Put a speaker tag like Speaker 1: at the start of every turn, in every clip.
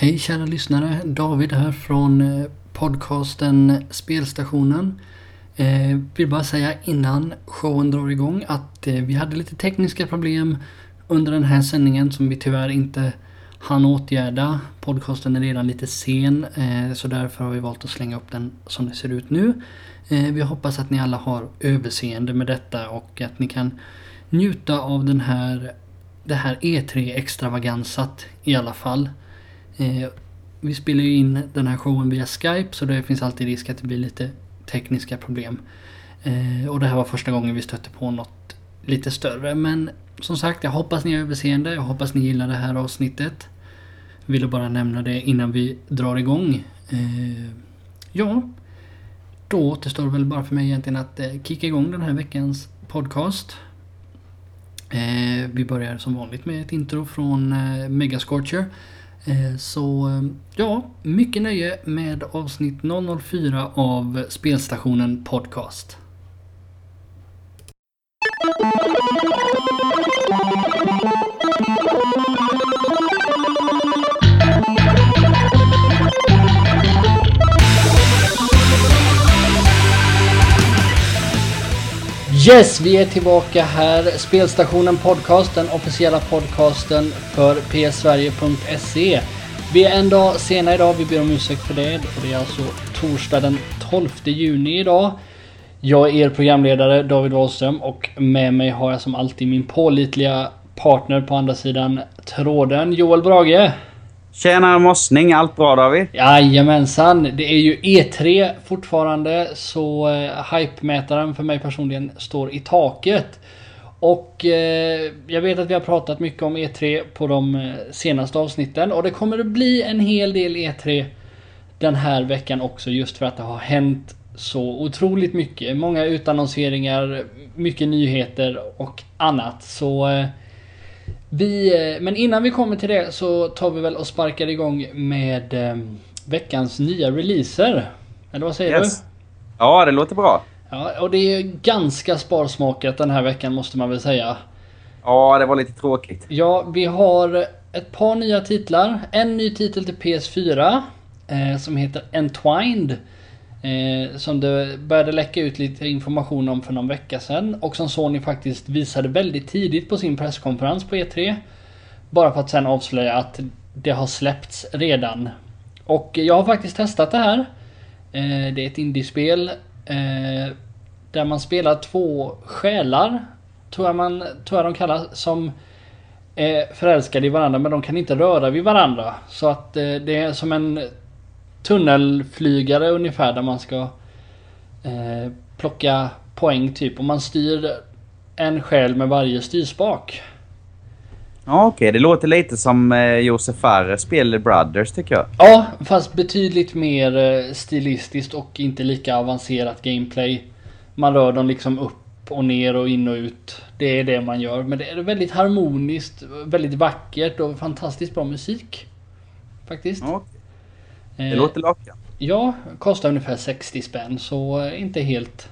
Speaker 1: Hej kära lyssnare, David här från eh, podcasten Spelstationen. Eh, vill bara säga innan showen drar igång att eh, vi hade lite tekniska problem under den här sändningen som vi tyvärr inte hann åtgärda. Podcasten är redan lite sen eh, så därför har vi valt att slänga upp den som det ser ut nu. Eh, vi hoppas att ni alla har överseende med detta och att ni kan njuta av den här, det här E3 extravagansat i alla fall. Eh, vi spelar ju in den här showen via Skype så det finns alltid risk att det blir lite tekniska problem. Eh, och det här var första gången vi stötte på något lite större. Men som sagt, jag hoppas ni har överseende. Jag hoppas ni gillar det här avsnittet. Ville bara nämna det innan vi drar igång. Eh, ja, då återstår väl bara för mig egentligen att eh, kicka igång den här veckans podcast. Eh, vi börjar som vanligt med ett intro från eh, Megascorcher. Eh, så eh, ja, mycket nöje med avsnitt 004 av Spelstationen Podcast. Yes, vi är tillbaka här. Spelstationen Podcast, den officiella podcasten för psverige.se. Vi är en dag sena idag, vi ber om ursäkt för det. Och det är alltså torsdag den 12 juni idag. Jag är er programledare David Wahlström och med mig har jag som alltid min pålitliga partner på andra sidan tråden, Joel Brage.
Speaker 2: Tjena mossning, allt bra David?
Speaker 1: Jajamensan, det är ju E3 fortfarande så eh, hype-mätaren för mig personligen står i taket. Och eh, jag vet att vi har pratat mycket om E3 på de eh, senaste avsnitten och det kommer att bli en hel del E3 den här veckan också just för att det har hänt så otroligt mycket. Många utannonseringar, mycket nyheter och annat. Så eh, vi, eh, men innan vi kommer till det så tar vi väl och sparkar igång med eh, veckans nya releaser. Eller vad säger
Speaker 2: Yes.
Speaker 1: du?
Speaker 2: Ja, det låter bra.
Speaker 1: Ja, och det är ganska sparsmakat den här veckan måste man väl säga.
Speaker 2: Ja, det var lite tråkigt.
Speaker 1: Ja, vi har ett par nya titlar. En ny titel till PS4 eh, som heter Entwined. Eh, som det började läcka ut lite information om för någon vecka sedan. Och som Sony faktiskt visade väldigt tidigt på sin presskonferens på E3. Bara för att sen avslöja att det har släppts redan. Och jag har faktiskt testat det här. Eh, det är ett indiespel. Eh, där man spelar två själar. Tror jag, man, tror jag de kallas. Som är förälskade i varandra men de kan inte röra vid varandra. Så att eh, det är som en tunnelflygare ungefär där man ska eh, plocka poäng typ. Och man styr en själ med varje styrspak.
Speaker 2: Ja, okej. Det låter lite som eh, Josef Fares spel Brothers, tycker jag.
Speaker 1: Ja, fast betydligt mer eh, stilistiskt och inte lika avancerat gameplay. Man rör dem liksom upp och ner och in och ut. Det är det man gör. Men det är väldigt harmoniskt, väldigt vackert och fantastiskt bra musik. Faktiskt.
Speaker 2: Okej. Det
Speaker 1: Eh,
Speaker 2: låter lockande.
Speaker 1: Ja, kostar ungefär 60 spänn så inte helt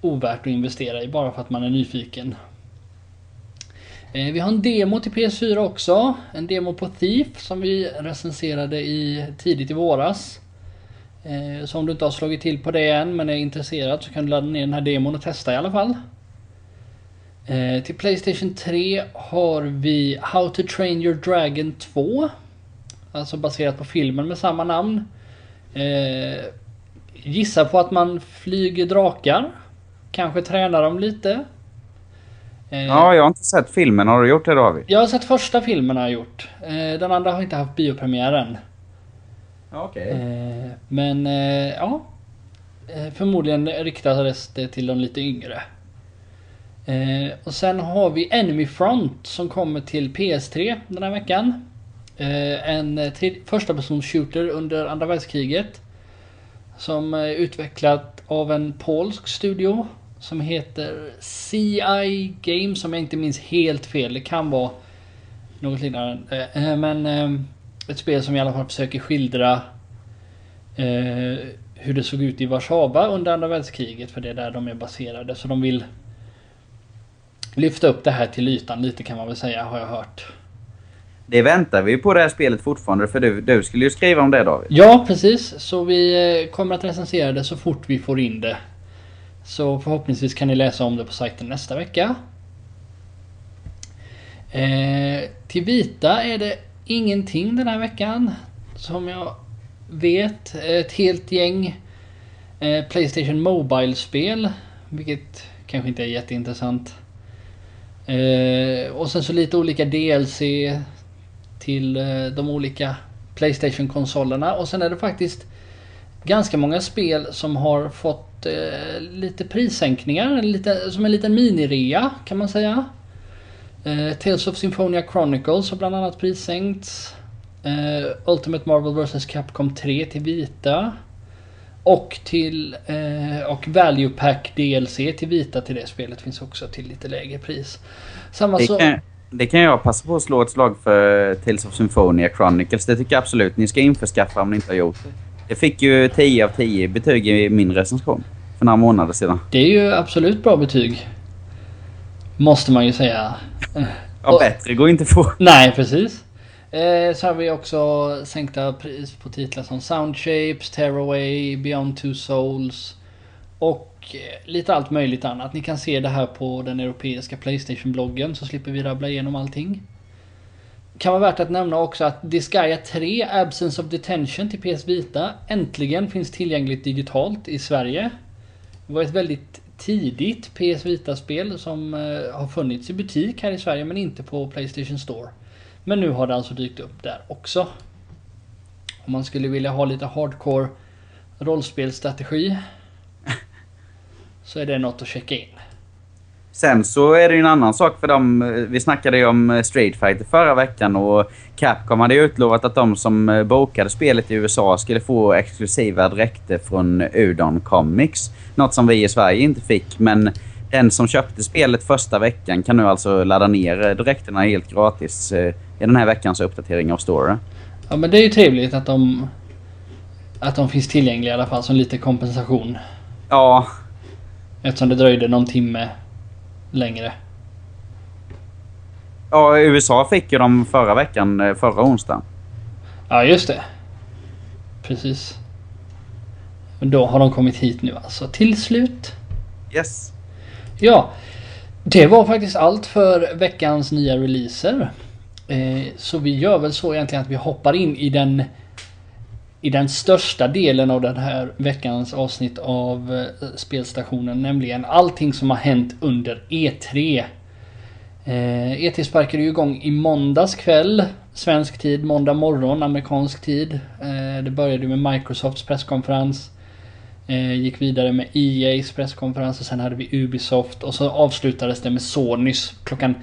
Speaker 1: ovärt att investera i bara för att man är nyfiken. Eh, Vi har en demo till PS4 också. En demo på Thief som vi recenserade i, tidigt i våras. Eh, Så om du inte har slagit till på det än men är intresserad så kan du ladda ner den här demon och testa i alla fall. Eh, Till Playstation 3 har vi How to Train Your Dragon 2. Alltså baserat på filmen med samma namn. Eh, gissar på att man flyger drakar. Kanske tränar dem lite. Eh,
Speaker 2: Ja, jag har inte sett filmen. Har du gjort det David?
Speaker 1: Jag har sett första filmen har jag gjort. Eh, den andra har inte haft biopremiären.
Speaker 2: Okej.
Speaker 1: Eh, men eh, ja. Eh, förmodligen riktades det till de lite yngre. Eh, och sen har vi Enemy Front som kommer till PS3 den här veckan. Eh, en eh, första persons shooter under andra världskriget. Som är utvecklat av en polsk studio. Som heter CI Games om jag inte minns helt fel. Det kan vara något liknande. Men ett spel som i alla fall försöker skildra hur det såg ut i Warszawa under andra världskriget. För det är där de är baserade. Så de vill lyfta upp det här till ytan lite kan man väl säga har jag hört
Speaker 2: det väntar vi på det här spelet fortfarande för du, du skulle ju skriva om det David.
Speaker 1: Ja, precis. Så vi eh, kommer att recensera det så fort vi får in det. Så förhoppningsvis kan ni läsa om det på sajten nästa vecka. Eh, till Vita är det ingenting den här veckan. Som jag vet. Ett helt gäng eh, Playstation Mobile-spel. Vilket kanske inte är jätteintressant. Eh, och sen så lite olika DLC till eh, de olika Playstation-konsolerna. Och sen är det faktiskt ganska många spel som har fått eh, lite prissänkningar. Lite, som en liten minirea kan man säga. Eh, Tales of Symphonia Chronicles har bland annat prissänkts. Eh, Ultimate Marvel vs Capcom 3 till vita. Och till eh, och Value Pack DLC till vita till det spelet finns också till lite lägre pris. Samma
Speaker 2: Det
Speaker 1: så...
Speaker 2: det kan jag passa på att slå ett slag för Tales of Symphonia Chronicles. Det tycker jag absolut ni ska införskaffa om ni inte har gjort det. Det fick ju 10 av 10 betyg i min recension för några månader sedan.
Speaker 1: Det är ju absolut bra betyg. Måste man ju säga.
Speaker 2: Ja, bättre går inte få.
Speaker 1: Nej, precis. Eh, så har vi också sänkta pris på titlar som Sound Shapes, Tearaway, Beyond Two Souls och eh, lite allt möjligt annat. Ni kan se det här på den europeiska Playstation-bloggen så slipper vi rabbla igenom allting. Kan vara värt att nämna också att Disgaea 3 Absence of Detention till PS Vita äntligen finns tillgängligt digitalt i Sverige. Det var ett väldigt tidigt PS Vita-spel som eh, har funnits i butik här i Sverige men inte på Playstation Store. Men nu har det alltså dykt upp där också. Om man skulle vilja ha lite hardcore rollspelsstrategi så är det något att checka in.
Speaker 2: Sen så är det ju en annan sak för dem. Vi snackade ju om Street Fighter förra veckan och Capcom hade ju utlovat att de som eh, bokade spelet i USA skulle få exklusiva dräkter från Udon Comics. Något som vi i Sverige inte fick, men den som köpte spelet första veckan kan nu alltså ladda ner eh, dräkterna helt gratis eh, i den här veckans uppdatering av Store.
Speaker 1: Ja men det är ju trevligt att de att de finns tillgängliga i alla fall som lite kompensation.
Speaker 2: Ja,
Speaker 1: Eftersom det dröjde någon timme längre.
Speaker 2: ja, USA fick ju dem förra veckan, eh, förra onsdagen.
Speaker 1: Ja just det. Precis. Men då har de kommit hit nu alltså. Till slut.
Speaker 2: Yes.
Speaker 1: Ja, det var faktiskt allt för veckans nya releaser. Eh, så vi gör väl så egentligen att vi hoppar in i den i den största delen av den här veckans avsnitt av eh, spelstationen, nämligen allting som har hänt under E3. Eh, E3 sparkade ju igång i måndags kväll, svensk tid, måndag morgon, amerikansk tid. Eh, det började med Microsofts presskonferens. Eh, gick vidare med EA's presskonferens och sen hade vi Ubisoft och så avslutades det med Sonys klockan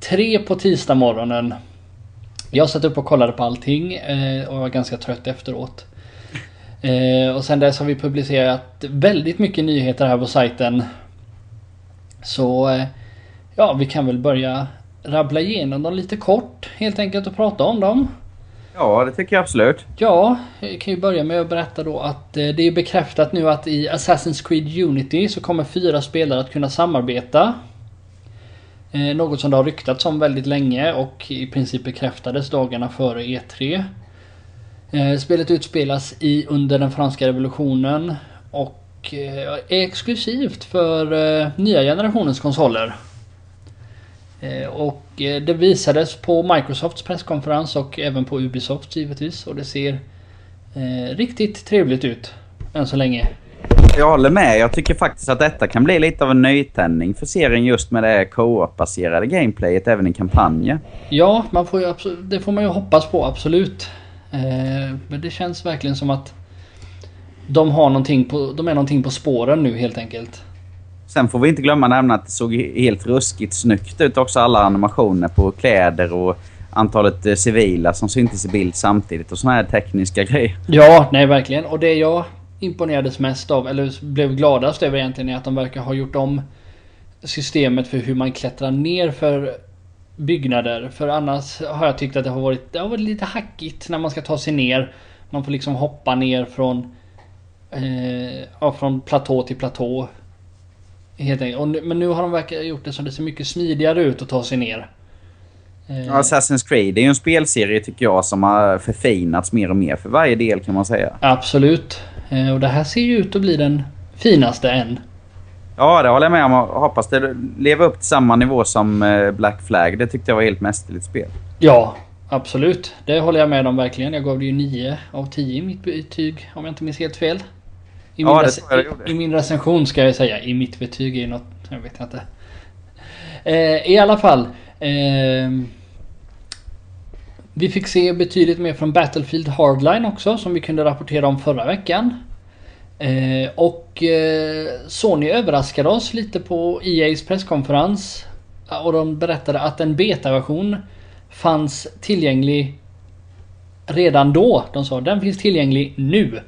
Speaker 1: tre på tisdag morgonen. Jag satt upp och kollade på allting eh, och var ganska trött efteråt. Eh, och sen dess har vi publicerat väldigt mycket nyheter här på sajten. Så eh, ja, vi kan väl börja rabbla igenom dem lite kort helt enkelt och prata om dem.
Speaker 2: Ja, det tycker jag absolut.
Speaker 1: Ja, jag kan ju börja med att berätta då att det är bekräftat nu att i Assassin's Creed Unity så kommer fyra spelare att kunna samarbeta. Eh, Något som det har ryktats om väldigt länge och i princip bekräftades dagarna före E3. Eh, Spelet utspelas i under den franska revolutionen och eh, är exklusivt för eh, nya generationens konsoler. Eh, Och eh, det visades på Microsofts presskonferens och även på Ubisofts givetvis. Och det ser eh, riktigt trevligt ut. Än så länge.
Speaker 2: Jag håller med. Jag tycker faktiskt att detta kan bli lite av en nytändning för serien just med det co-op-baserade gameplayet även i kampanjer.
Speaker 1: Ja, man får absolut, det får man ju hoppas på absolut. Eh, men det känns verkligen som att de, har någonting på, de är någonting på spåren nu helt enkelt.
Speaker 2: Sen får vi inte glömma nämna att det såg helt ruskigt snyggt ut också alla animationer på kläder och antalet eh, civila som syntes i bild samtidigt och såna här tekniska grejer.
Speaker 1: Ja, nej verkligen. Och det jag imponerades mest av, eller blev gladast över egentligen, är att de verkar ha gjort om systemet för hur man klättrar ner för byggnader. För annars har jag tyckt att det har varit, det har varit lite hackigt när man ska ta sig ner. Man får liksom hoppa ner från, eh, ja, från platå till platå. Helt enkelt. Och men nu har de verkar gjort det så det ser mycket smidigare ut att ta sig ner.
Speaker 2: Eh, Assassin's Creed är ju en spelserie tycker jag som har förfinats mer och mer för varje del kan man säga.
Speaker 1: Absolut. Eh, och det här ser ju ut att bli den finaste än.
Speaker 2: Ja, det håller jag med om. Jag hoppas det lever upp till samma nivå som eh, Black Flag. Det tyckte jag var helt mästerligt spel.
Speaker 1: Ja, absolut. Det håller jag med om verkligen. Jag gav det ju 9 av 10 i mitt betyg, om jag inte minns helt fel. I min, ja, det tror jag gjorde. I, I min recension ska jag säga. I mitt betyg är något... Jag vet inte. Eh, I alla fall. Eh, vi fick se betydligt mer från Battlefield Hardline också som vi kunde rapportera om förra veckan. Eh, och eh, Sony överraskade oss lite på EA's presskonferens. Eh, och de berättade att en betaversion fanns tillgänglig redan då. De sa den finns tillgänglig nu.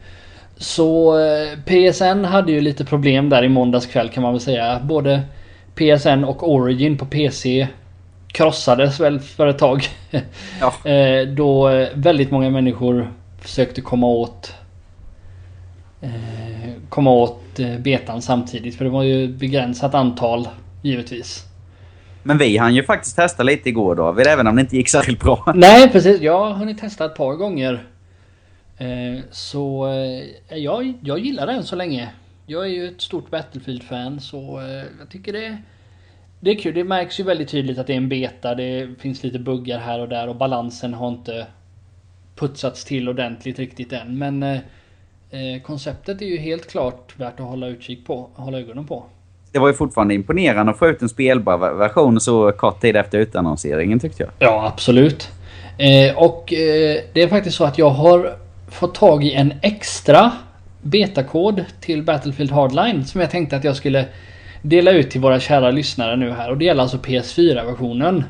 Speaker 1: Så eh, PSN hade ju lite problem där i måndags kväll kan man väl säga. Både PSN och Origin på PC krossades väl för ett tag. Ja. Eh, då väldigt många människor försökte komma åt eh, komma åt eh, betan samtidigt. För det var ju begränsat antal givetvis.
Speaker 2: Men vi hann ju faktiskt testa lite igår då, även om det inte gick särskilt bra.
Speaker 1: Nej precis, jag har hunnit testa ett par gånger. Så jag, jag gillar den så länge. Jag är ju ett stort Battlefield-fan så jag tycker det det är kul. Det märks ju väldigt tydligt att det är en beta. Det finns lite buggar här och där och balansen har inte putsats till ordentligt riktigt än. Men eh, eh, konceptet är ju helt klart värt att hålla utkik på. Hålla ögonen på.
Speaker 2: Det var ju fortfarande imponerande att få ut en spelbar version så kort tid efter utannonseringen tyckte jag.
Speaker 1: Ja, absolut. Eh, och eh, det är faktiskt så att jag har fått tag i en extra betakod till Battlefield Hardline som jag tänkte att jag skulle dela ut till våra kära lyssnare nu här. Och det gäller alltså PS4-versionen.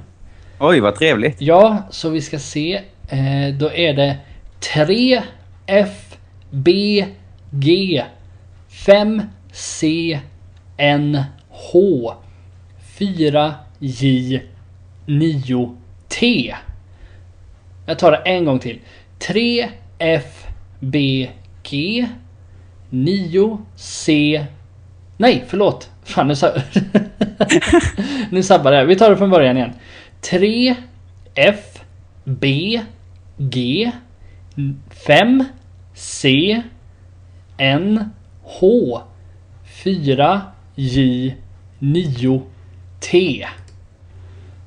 Speaker 2: Oj, vad trevligt.
Speaker 1: Ja, så vi ska se. Eh, då är det 3 F B G 5 C N H 4 J 9 T. Jag tar det en gång till. 3 F B G 9 C Nej, förlåt. Fan, nu, sab nu sabbar jag. Vi tar det från början igen. 3 F B G 5 C N H 4 J 9 T.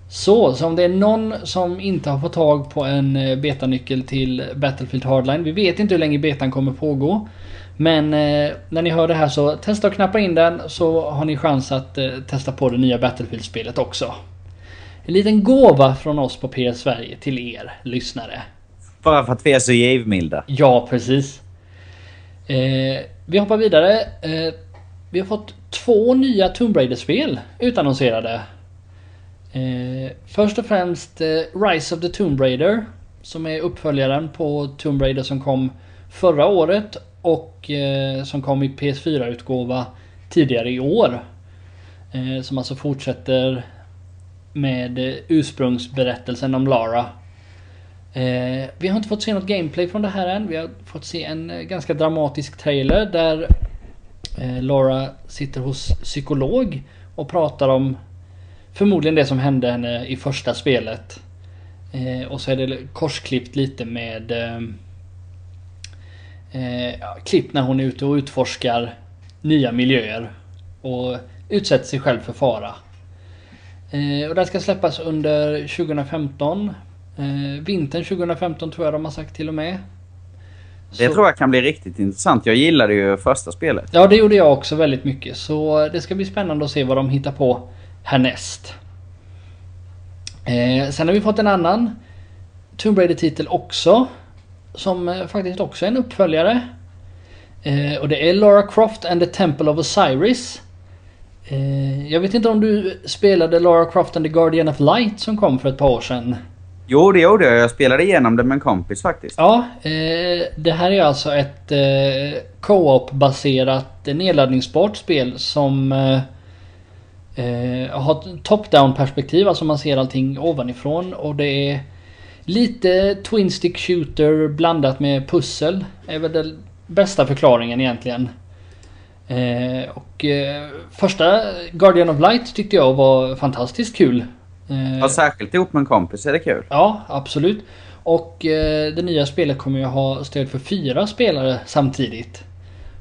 Speaker 1: Så, så om det är någon som inte har fått tag på en eh, betanyckel till Battlefield Hardline. Vi vet inte hur länge betan kommer pågå. Men eh, när ni hör det här så testa att knappa in den så har ni chans att eh, testa på det nya Battlefield-spelet också. En liten gåva från oss på PS Sverige till er lyssnare.
Speaker 2: Bara för att vi är så givmilda.
Speaker 1: Ja, precis. Eh, vi hoppar vidare. Eh, vi har fått två nya Tomb Raider-spel utannonserade. Eh, först och främst eh, Rise of the Tomb Raider. Som är uppföljaren på Tomb Raider som kom förra året och eh, som kom i PS4-utgåva tidigare i år. Eh, som alltså fortsätter med eh, ursprungsberättelsen om Lara. Eh, vi har inte fått se något gameplay från det här än. Vi har fått se en eh, ganska dramatisk trailer där eh, Lara sitter hos psykolog och pratar om förmodligen det som hände henne i första spelet. Eh, och så är det korsklippt lite med eh, eh, klipp när hon är ute och utforskar nya miljöer. Och utsätter sig själv för fara. Eh, och den ska släppas under 2015. Eh, vintern 2015 tror jag de har sagt till och med.
Speaker 2: Det så. tror jag kan bli riktigt intressant. Jag gillade ju första spelet.
Speaker 1: Ja, det gjorde jag också väldigt mycket. Så det ska bli spännande att se vad de hittar på härnäst. Eh, sen har vi fått en annan Tomb Raider-titel också. Som eh, faktiskt också är en uppföljare. Eh, och det är Lara Croft and the Temple of Osiris. Eh, jag vet inte om du spelade Lara Croft and the Guardian of Light som kom för ett par år sedan?
Speaker 2: Jo, det gjorde jag. Jag spelade igenom det med en kompis faktiskt.
Speaker 1: Ja, eh, det här är alltså ett eh, co-op baserat nedladdningsbart spel som har top-down perspektiv, alltså man ser allting ovanifrån och det är Lite Twin Stick Shooter blandat med pussel. Är väl den bästa förklaringen egentligen. Eh, och eh, första Guardian of Light tyckte jag var fantastiskt kul. Eh,
Speaker 2: Ja, särskilt ihop med en kompis är det kul.
Speaker 1: Ja, absolut. Och eh, det nya spelet kommer ju ha stöd för fyra spelare samtidigt.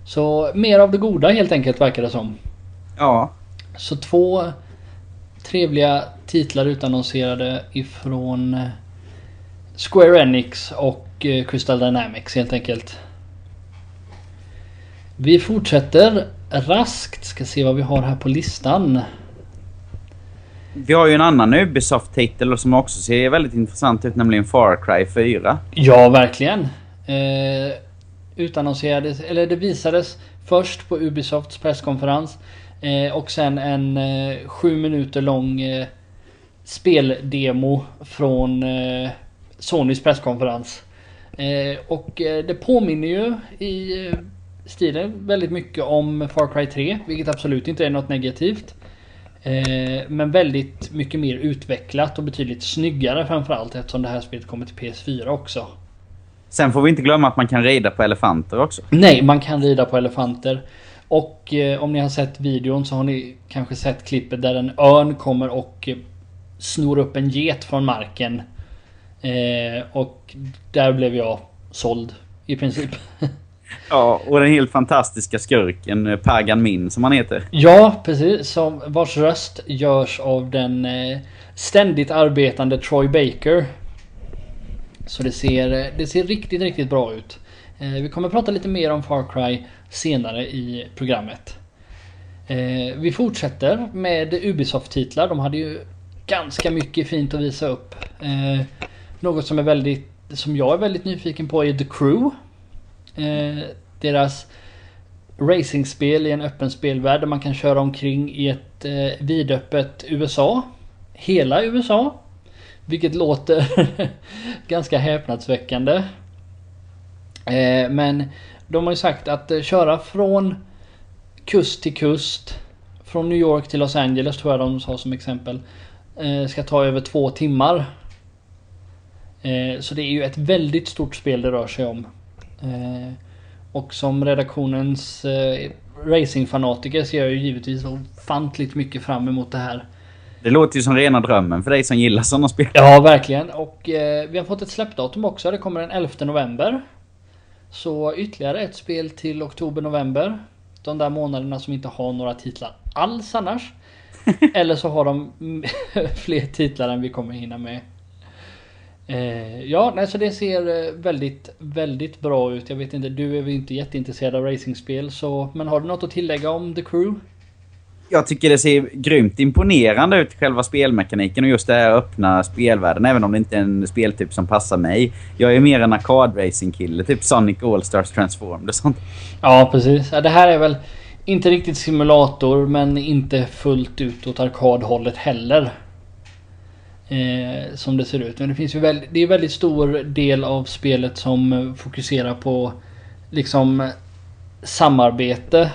Speaker 1: Så mer av det goda helt enkelt verkar det som.
Speaker 2: Ja.
Speaker 1: Så två trevliga titlar utannonserade ifrån eh, Square Enix och eh, Crystal Dynamics helt enkelt. Vi fortsätter raskt. Ska se vad vi har här på listan.
Speaker 2: Vi har ju en annan Ubisoft-titel som också ser väldigt intressant ut, nämligen Far Cry 4.
Speaker 1: Ja, verkligen. Eh, utannonserades, eller det visades först på Ubisofts presskonferens. Eh, och sen en eh, sju minuter lång eh, speldemo från eh, Sonys presskonferens. Eh, och eh, det påminner ju i eh, stilen väldigt mycket om Far Cry 3, vilket absolut inte är något negativt. Men väldigt mycket mer utvecklat och betydligt snyggare framförallt eftersom det här spelet kommer till PS4 också.
Speaker 2: Sen får vi inte glömma att man kan rida på elefanter också.
Speaker 1: Nej, man kan rida på elefanter. Och eh, om ni har sett videon så har ni kanske sett klippet där en örn kommer och snor upp en get från marken. Eh, och där blev jag såld i princip.
Speaker 2: Ja, och den helt fantastiska skurken eh, Pagan Min som han heter.
Speaker 1: ja, precis. Som vars röst görs av den eh, ständigt arbetande Troy Baker. Så det ser, eh, det ser riktigt, riktigt bra ut. Eh, vi kommer prata lite mer om Far Cry senare i programmet. Eh, vi fortsätter med Ubisoft-titlar. De hade ju ganska mycket fint att visa upp. Eh, något som är väldigt, som jag är väldigt nyfiken på är The Crew. Eh, deras racingspel i en öppen spelvärld där man kan köra omkring i ett eh, vidöppet USA. Hela USA. Vilket låter ganska häpnadsväckande. Eh, men de har ju sagt att eh, köra från kust till kust. Från New York till Los Angeles tror jag de sa som exempel. Eh, ska ta över två timmar. Eh, så det är ju ett väldigt stort spel det rör sig om. Eh, och som redaktionens eh, racingfanatiker ser jag ju givetvis ofantligt mycket fram emot det här.
Speaker 2: Det låter ju som rena drömmen för dig som gillar sådana spel.
Speaker 1: Ja, verkligen. Och eh, vi har fått ett släppdatum också. Det kommer den 11 november. Så ytterligare ett spel till oktober-november. De där månaderna som inte har några titlar alls annars. Eller så har de fler titlar än vi kommer hinna med. Eh, ja, nej, så det ser eh, väldigt, väldigt bra ut. Jag vet inte, du är väl inte jätteintresserad av racingspel så... Men har du något att tillägga om The Crew?
Speaker 2: Jag tycker det ser grymt imponerande ut, själva spelmekaniken och just det här öppna spelvärlden, även om det inte är en speltyp som passar mig. Jag är mer en arkadracing-kille, typ Sonic All-Stars Transformed och sånt.
Speaker 1: Ja, precis. Det här är väl inte riktigt simulator, men inte fullt ut åt arkadhållet heller. Eh, som det ser ut. Men det finns ju väldigt, det är väldigt stor del av spelet som fokuserar på liksom samarbete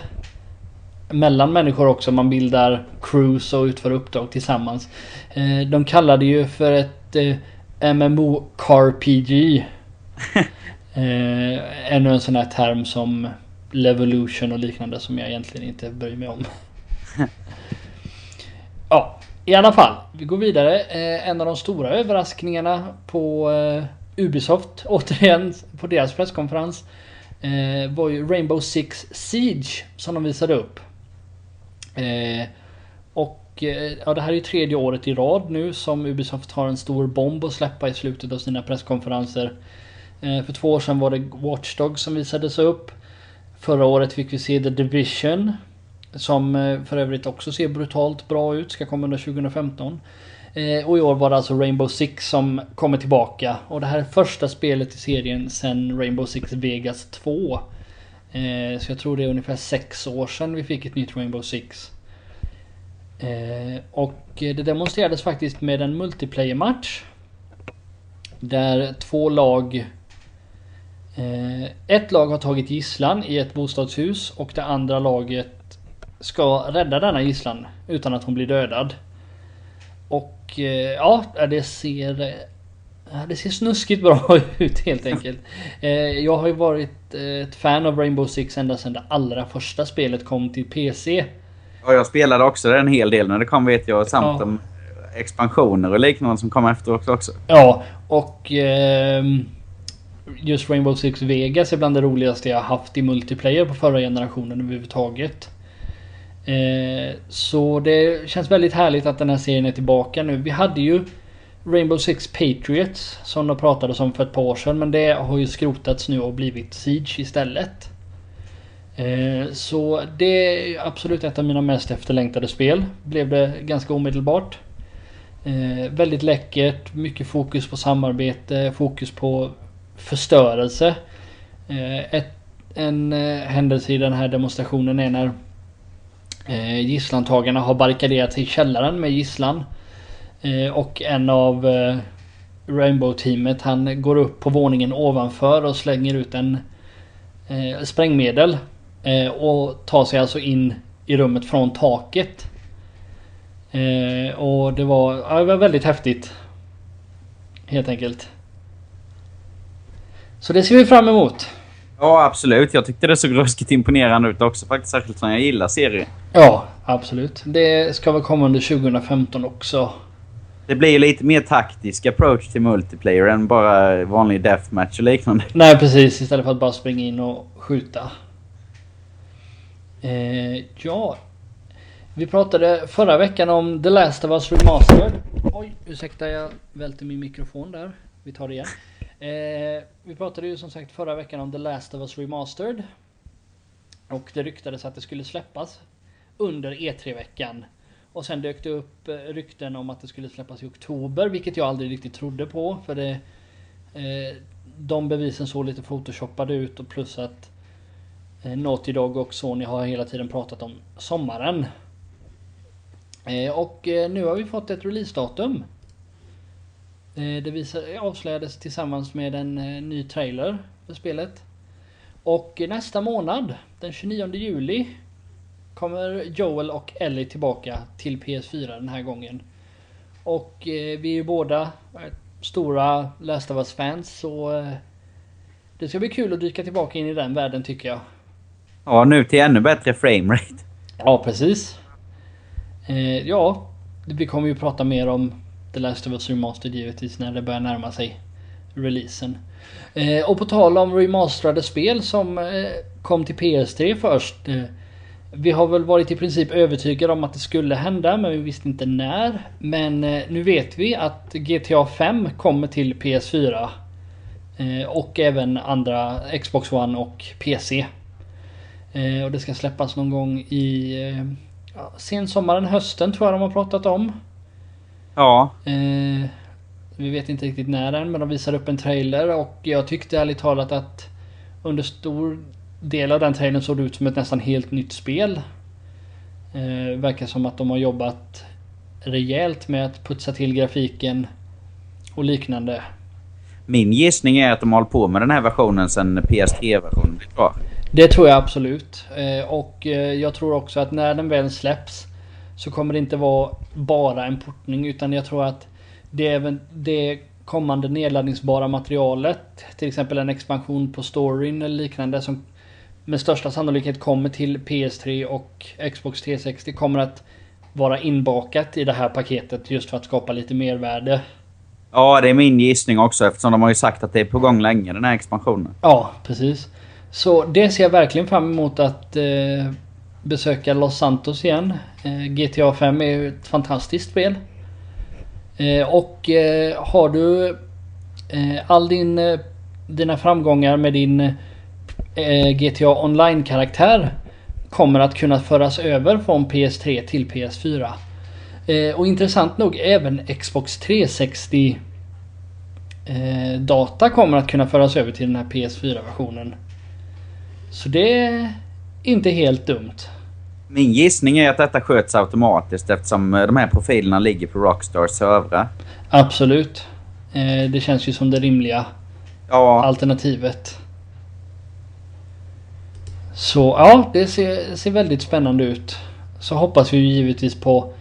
Speaker 1: mellan människor också. Man bildar crews och utför uppdrag tillsammans. Eh, de kallar det ju för ett eh, MMO-CARPG. eh, ännu en sån här term som Levolution och liknande som jag egentligen inte bryr mig om. ja, i alla fall. Vi går vidare. Eh, en av de stora överraskningarna på eh, Ubisoft, återigen på deras presskonferens, eh, var ju Rainbow Six Siege som de visade upp. Och ja, det här är ju tredje året i rad nu som Ubisoft har en stor bomb att släppa i slutet av sina presskonferenser. För två år sedan var det Watchdog som visades upp. Förra året fick vi se The Division. Som eh, för övrigt också ser brutalt bra ut, ska komma under 2015. Eh, och i år var det alltså Rainbow Six som kommer tillbaka. Och det här är första spelet i serien sedan Rainbow Six Vegas 2. Eh, så jag tror det är ungefär sex år sedan vi fick ett nytt Rainbow Six. Och det demonstrerades faktiskt med en multiplayer-match. Där två lag... Ett lag har tagit gisslan i ett bostadshus och det andra laget ska rädda denna gisslan utan att hon blir dödad. Och eh, ja, det ser... eh, Det ser snuskigt bra ut helt enkelt. Eh, Jag har ju varit ett fan av Rainbow Six ända sedan det allra första spelet kom till PC.
Speaker 2: Ja, jag spelade också en hel del när det kom vet jag. Samt
Speaker 1: Ja.
Speaker 2: om expansioner och liknande som kommer efteråt också.
Speaker 1: Ja, och eh, just Rainbow Six Vegas är bland det roligaste jag haft i multiplayer på förra generationen överhuvudtaget. Eh, så det känns väldigt härligt att den här serien är tillbaka nu. Vi hade ju Rainbow Six Patriots som de pratade om för ett par år sedan men det har ju skrotats nu och blivit Siege istället. Eh, så det är absolut ett av mina mest efterlängtade spel. Blev det ganska omedelbart. Eh, väldigt läckert, mycket fokus på samarbete, fokus på förstörelse. Ett, en händelse i den här demonstrationen är när eh, gisslantagarna har barrikaderat sig i källaren med gisslan. Eh, och en av eh, Rainbow-teamet han går upp på våningen ovanför och slänger ut en eh, sprängmedel. Eh, och tar sig alltså in i rummet från taket. Eh, och det var, ja, det var väldigt häftigt. Helt enkelt. Så det ser vi fram emot.
Speaker 2: Ja, absolut. Jag tyckte det såg ruskigt imponerande ut också faktiskt. Särskilt som jag gillar serien.
Speaker 1: Ja, absolut. Det ska väl komma under 2015 också.
Speaker 2: Det blir ju lite mer taktisk approach till multiplayer än bara vanlig deathmatch och liknande.
Speaker 1: Nej, precis. Istället för att bara springa in och skjuta. Eh, ja. Vi pratade förra veckan om The Last of Us Remastered. Oj, ursäkta jag välter min mikrofon där. Vi tar det igen. Eh, vi pratade ju som sagt förra veckan om The Last of Us Remastered. Och det ryktades att det skulle släppas under E3-veckan. Och sen dök det upp eh, rykten om att det skulle släppas i oktober, vilket jag aldrig riktigt trodde på. För det... Eh, de bevisen såg lite photoshoppade ut och plus att eh, Naughty Dog och Sony har hela tiden pratat om sommaren. Eh, och eh, nu har vi fått ett releasedatum. Eh, det avslöjades tillsammans med en eh, ny trailer för spelet. Och nästa månad, den 29 juli, kommer Joel och Ellie tillbaka till PS4 den här gången. Och eh, vi är ju båda stora Last of Us-fans så det ska bli kul att dyka tillbaka in i den världen tycker jag.
Speaker 2: Ja, nu till ännu bättre framerate.
Speaker 1: Ja, precis. Ja, vi kommer ju prata mer om The Last of Us Remastered givetvis när det börjar närma sig releasen. Eh, och på tal om remasterade spel som eh, kom till PS3 först. Eh, vi har väl varit i princip övertygade om att det skulle hända men vi visste inte när. Men eh, nu vet vi att GTA 5 kommer till PS4. Eh, och även andra Xbox One och PC. Eh, och det ska släppas någon gång i eh, sensommaren, hösten tror jag de har pratat om.
Speaker 2: Ja,
Speaker 1: Eh, vi vet inte riktigt när än men de visar upp en trailer och jag tyckte ärligt talat att under stor del av den trailern såg det ut som ett nästan helt nytt spel. Eh, verkar som att de har jobbat rejält med att putsa till grafiken och liknande.
Speaker 2: min gissning är att de har hållit på med den här versionen sedan PS3-versionen blev klar.
Speaker 1: Det tror jag absolut. Eh, och eh, jag tror också att när den väl släpps så kommer det inte vara bara en portning utan jag tror att det, även, det kommande nedladdningsbara materialet, till exempel en expansion på storyn eller liknande som med största sannolikhet kommer till PS3 och Xbox 360 kommer att vara inbakat i det här paketet just för att skapa lite mervärde.
Speaker 2: Ja, det är min gissning också eftersom de har ju sagt att det är på gång länge den här expansionen.
Speaker 1: Ja, precis. Så det ser jag verkligen fram emot att eh, besöka Los Santos igen. Eh, GTA 5 är ju ett fantastiskt spel. Eh, och eh, har du eh, all din, eh, dina framgångar med din eh, GTA Online-karaktär kommer att kunna föras över från PS3 till PS4. Eh, och intressant nog även Xbox 360-data eh, kommer att kunna föras över till den här PS4-versionen. Så det inte helt dumt.
Speaker 2: Min gissning är att detta sköts automatiskt eftersom eh, de här profilerna ligger på Rockstars servrar.
Speaker 1: Absolut. Eh, det känns ju som det rimliga
Speaker 2: Ja,
Speaker 1: alternativet. Så ja, det ser, ser väldigt spännande ut. Så hoppas vi ju givetvis på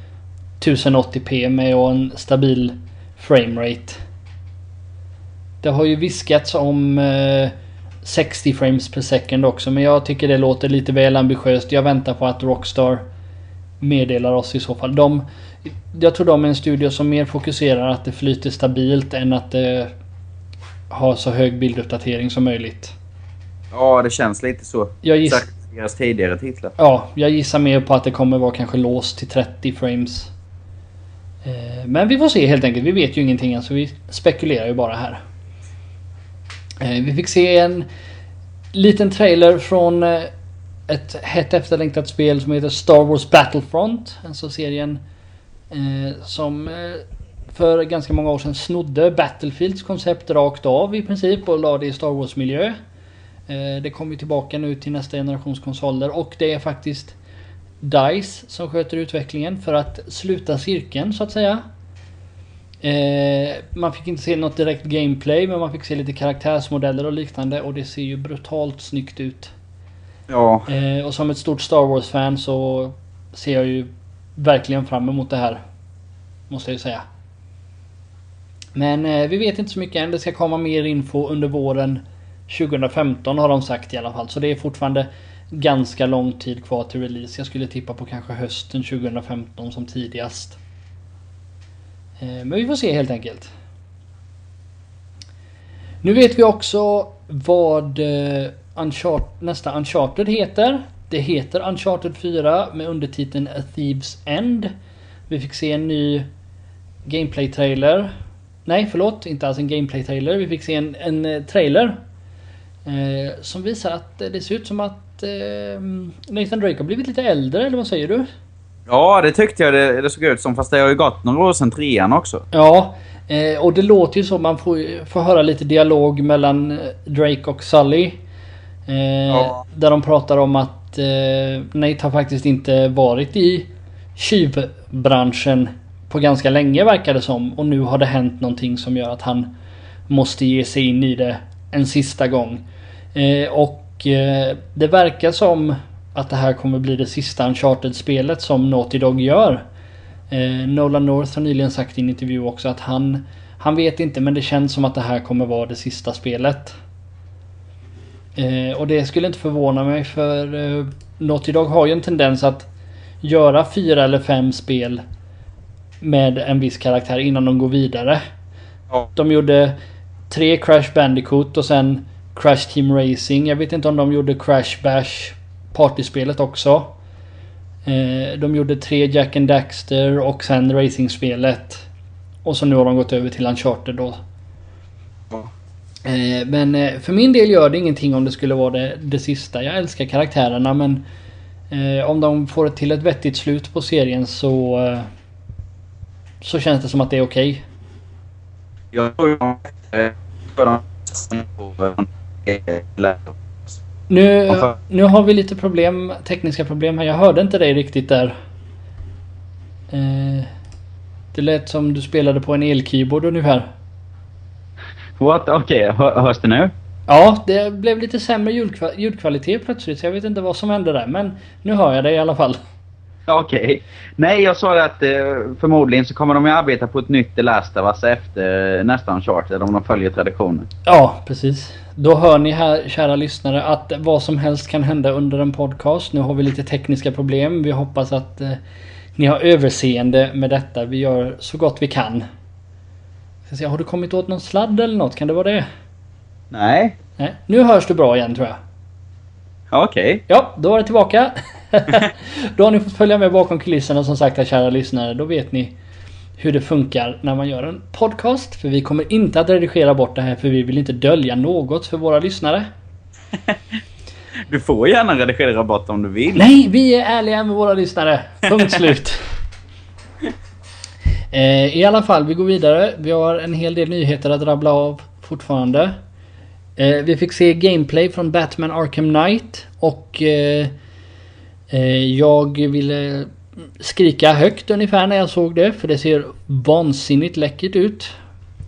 Speaker 1: 1080p med och en stabil framerate. Det har ju viskats om eh, 60 frames per second också men jag tycker det låter lite väl ambitiöst. Jag väntar på att Rockstar meddelar oss i så fall. De, Jag tror de är en studio som mer fokuserar att det flyter stabilt än att det har så hög bilduppdatering som möjligt.
Speaker 2: Ja, det känns lite så.
Speaker 1: Jag giss-
Speaker 2: Sagt deras tidigare titlar.
Speaker 1: Ja, jag gissar mer på att det kommer vara kanske låst till 30 frames. Eh, Men vi får se helt enkelt. Vi vet ju ingenting än så vi spekulerar ju bara här. Eh, vi fick se en liten trailer från eh, ett hett efterlängtat spel som heter Star Wars Battlefront. Alltså serien eh, som för ganska många år sedan snodde Battlefields koncept rakt av i princip och la det i Star Wars miljö. Det kommer ju tillbaka nu till nästa generations konsoler och det är faktiskt DICE som sköter utvecklingen för att sluta cirkeln så att säga. Eh, man fick inte se något direkt gameplay men man fick se lite karaktärsmodeller och liknande och det ser ju brutalt snyggt ut.
Speaker 2: Ja,
Speaker 1: Eh, och som ett stort Star Wars-fan så ser jag ju verkligen fram emot det här. Måste jag ju säga. Men eh, vi vet inte så mycket än. Det ska komma mer info under våren 2015 har de sagt i alla fall. Så det är fortfarande ganska lång tid kvar till release. Jag skulle tippa på kanske hösten 2015 som tidigast. Eh, men vi får se helt enkelt. Nu vet vi också vad eh, Uncharted, nästa Uncharted heter. Det heter Uncharted 4 med undertiteln A Thieves End. Vi fick se en ny Gameplay-trailer. Nej, förlåt. Inte alls en Gameplay-trailer. Vi fick se en, en eh, trailer. Eh, som visar att det ser ut som att eh, Nathan Drake har blivit lite äldre, eller vad säger du?
Speaker 2: Ja det tyckte jag det, det såg ut som. Fast det har ju gått några år sedan trean också.
Speaker 1: Ja, eh, och det låter ju som man får, får höra lite dialog mellan eh, Drake och Sully. Eh,
Speaker 2: Ja.
Speaker 1: Där de pratar om att eh, Nate har faktiskt inte varit i tjuvbranschen på ganska länge verkar det som. Och nu har det hänt någonting som gör att han måste ge sig in i det en sista gång. Eh, och eh, det verkar som att det här kommer bli det sista Uncharted-spelet som Naughty Dog gör. Eh, Nolan North har nyligen sagt i en intervju också att han Han vet inte men det känns som att det här kommer vara det sista spelet. Eh, och det skulle inte förvåna mig för eh, Naughty Dog har ju en tendens att göra fyra eller fem spel med en viss karaktär innan de går vidare.
Speaker 2: Ja.
Speaker 1: De gjorde tre Crash Bandicoot och sen Crash Team Racing. Jag vet inte om de gjorde Crash Bash partyspelet också. Eh, de gjorde tre Jack and Daxter och sen racingspelet. Och så nu har de gått över till Uncharted då.
Speaker 2: Ja.
Speaker 1: Eh, men eh, för min del gör det ingenting om det skulle vara det, det sista. Jag älskar karaktärerna men om de får till ett vettigt slut på serien så så känns det som att det är okej.
Speaker 2: Jag tror jag...
Speaker 1: Nu, nu har vi lite problem, tekniska problem här. Jag hörde inte dig riktigt där. Eh, det lät som du spelade på en elkeyboard ungefär.
Speaker 2: What? Okej, hö- hörs det nu?
Speaker 1: Ja, det blev lite sämre ljudkva- ljudkvalitet plötsligt så jag vet inte vad som hände där. Men nu hör jag dig i alla fall.
Speaker 2: Okej. Nej, jag sa att eh, förmodligen så kommer de ju arbeta på ett nytt The Last of Us efter nästa Uncharted om de följer traditionen.
Speaker 1: Ja, precis. Då hör ni här, kära lyssnare, att vad som helst kan hända under en podcast. Nu har vi lite tekniska problem. Vi hoppas att eh, ni har överseende med detta. Vi gör så gott vi kan. Ska se, har du kommit åt någon sladd eller något? Kan det vara det?
Speaker 2: Nej.
Speaker 1: Nej, nu hörs du bra igen tror jag.
Speaker 2: Okej.
Speaker 1: Ja, då var det tillbaka. då har ni fått följa med bakom kulisserna som sagt, kära lyssnare. Då vet ni hur det funkar när man gör en podcast. För vi kommer inte att redigera bort det här för vi vill inte dölja något för våra lyssnare.
Speaker 2: Du får gärna redigera bort om du vill.
Speaker 1: Nej, vi är ärliga med våra lyssnare. Punkt slut. Eh, I alla fall, vi går vidare. Vi har en hel del nyheter att rabbla av fortfarande. Eh, vi fick se gameplay från Batman Arkham Knight och eh, eh, jag ville skrika högt ungefär när jag såg det för det ser vansinnigt läckert ut.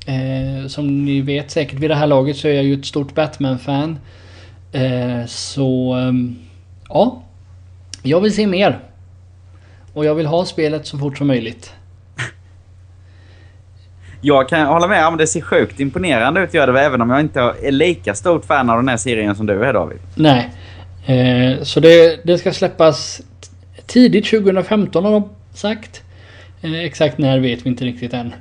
Speaker 1: Eh, som ni vet säkert vid det här laget så är jag ju ett stort Batman-fan. Eh, så ehm, ja, jag vill se mer. Och jag vill ha spelet så fort som möjligt.
Speaker 2: Jag kan hålla med om det ser sjukt imponerande ut gör det även om jag inte är lika stort fan av den här serien som du är David.
Speaker 1: Nej. Eh, så det, det ska släppas tidigt 2015 har de sagt. Eh, exakt när vet vi inte riktigt än.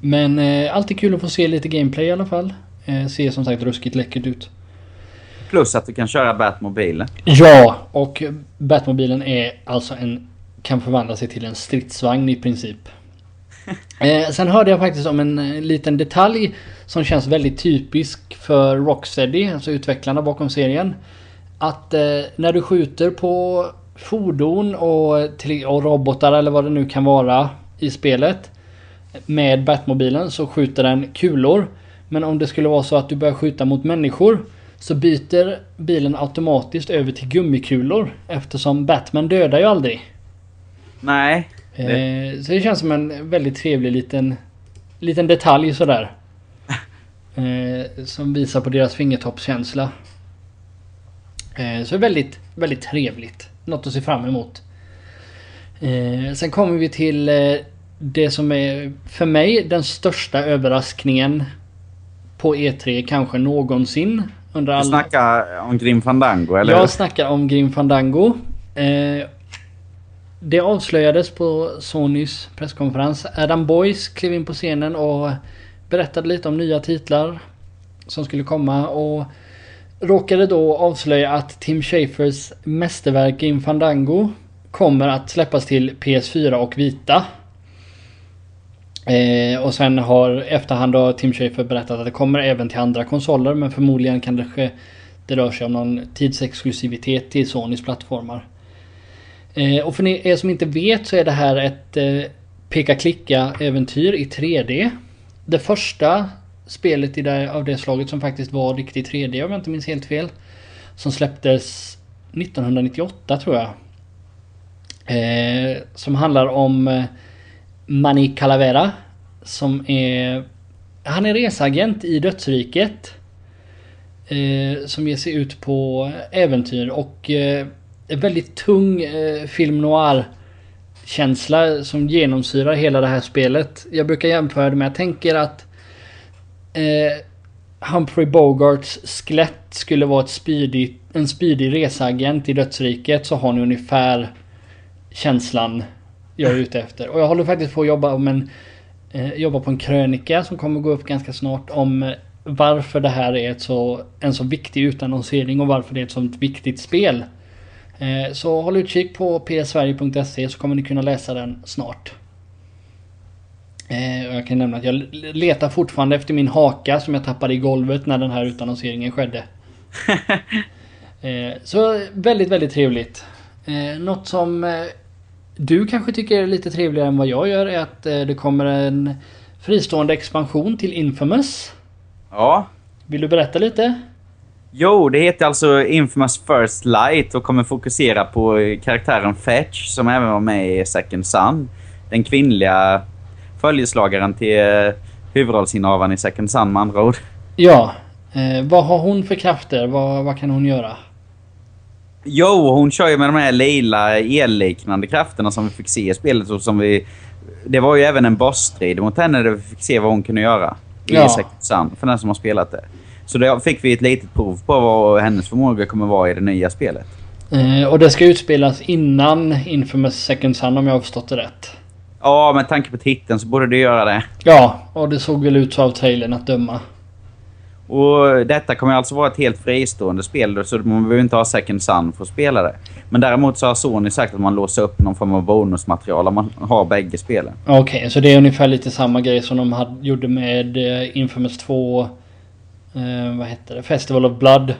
Speaker 1: Men eh, alltid kul att få se lite gameplay i alla fall. Eh, ser som sagt ruskigt läckert ut.
Speaker 2: Plus att du kan köra Batmobilen.
Speaker 1: Ja, och Batmobilen är alltså en... Kan förvandla sig till en stridsvagn i princip. Eh, sen hörde jag faktiskt om en eh, liten detalj som känns väldigt typisk för Rocksteady, alltså utvecklarna bakom serien. Att eh, när du skjuter på fordon och, eh, till, och robotar eller vad det nu kan vara i spelet. Med Batmobilen så skjuter den kulor. Men om det skulle vara så att du börjar skjuta mot människor så byter bilen automatiskt över till gummikulor eftersom Batman dödar ju aldrig.
Speaker 2: Nej.
Speaker 1: Eh, så det känns som en väldigt trevlig liten, liten detalj sådär. Eh, som visar på deras fingertoppskänsla. Eh, så väldigt, väldigt trevligt. Något att se fram emot. Eh, sen kommer vi till eh, det som är för mig den största överraskningen på E3 kanske någonsin. Under
Speaker 2: Du
Speaker 1: all...
Speaker 2: snackar om Grim Fandango, eller?
Speaker 1: Jag snackar om Grim Fandango. Eh, det avslöjades på Sonys presskonferens. Adam Boyce klev in på scenen och berättade lite om nya titlar som skulle komma och råkade då avslöja att Tim Schafers mästerverk in Fandango kommer att släppas till PS4 och Vita. Eh, och sen har efterhand då Tim Schafer berättat att det kommer även till andra konsoler men förmodligen kan det, det rör sig om någon tidsexklusivitet till Sonys plattformar. Eh, och för er som inte vet så är det här ett eh, peka-klicka-äventyr i 3D. Det första spelet i det, av det slaget som faktiskt var riktigt 3D om jag inte minns helt fel. Som släpptes 1998 tror jag. Eh, som handlar om eh, Mani Calavera. Som är... Han är reseagent i dödsriket. Eh, som ger sig ut på äventyr och eh, väldigt tung eh, film noir känsla som genomsyrar hela det här spelet. Jag brukar jämföra det med, jag tänker att eh, Humphrey Bogarts skelett skulle vara ett spydigt, en spydig reseagent i dödsriket så har ni ungefär känslan jag är ute efter. Och jag håller faktiskt på att jobba, om en, eh, jobba på en krönika som kommer gå upp ganska snart om eh, varför det här är ett så, en så viktig utannonsering och varför det är ett sånt viktigt spel. Eh, så håll utkik på psverige.se så kommer ni kunna läsa den snart. Eh, jag kan nämna att jag letar fortfarande efter min haka som jag tappade i golvet när den här utannonseringen skedde. Eh, så väldigt, väldigt trevligt. Något som du kanske tycker är lite trevligare än vad jag gör är att det kommer en fristående expansion till Infamous.
Speaker 2: Ja.
Speaker 1: Vill du berätta lite?
Speaker 2: Jo, det heter alltså Infamous First Light och kommer fokusera på eh, karaktären Fetch som även var med i Second Son. Den kvinnliga följeslagaren till eh, huvudrollsinnehavaren i Second Son med andra ord.
Speaker 1: Ja. Eh, vad har hon för krafter? Vad, vad kan hon göra?
Speaker 2: Jo, hon kör ju med de här lila elliknande krafterna som vi fick se i spelet och som vi... Det var ju även en bossstrid mot henne där vi fick se vad hon kunde göra. I
Speaker 1: Ja.
Speaker 2: Second Son, för den som har spelat det. Så då fick vi ett litet prov på vad hennes förmåga kommer vara i det nya spelet.
Speaker 1: Eh, och det ska utspelas innan Infamous Second Son om jag har förstått det rätt.
Speaker 2: Ja, med tanke på titeln så borde det göra det.
Speaker 1: Ja, och det såg väl ut så av trailern att döma.
Speaker 2: Och detta kommer alltså vara ett helt fristående spel så man behöver inte ha Second Sun för att spela det. Men däremot så har Sony sagt att man låser upp någon form av bonusmaterial om man har bägge spelen.
Speaker 1: Okej, så det är ungefär lite samma grej som de hade, gjorde med eh, Infamous 2... Eh, vad hette det? Festival of Blood.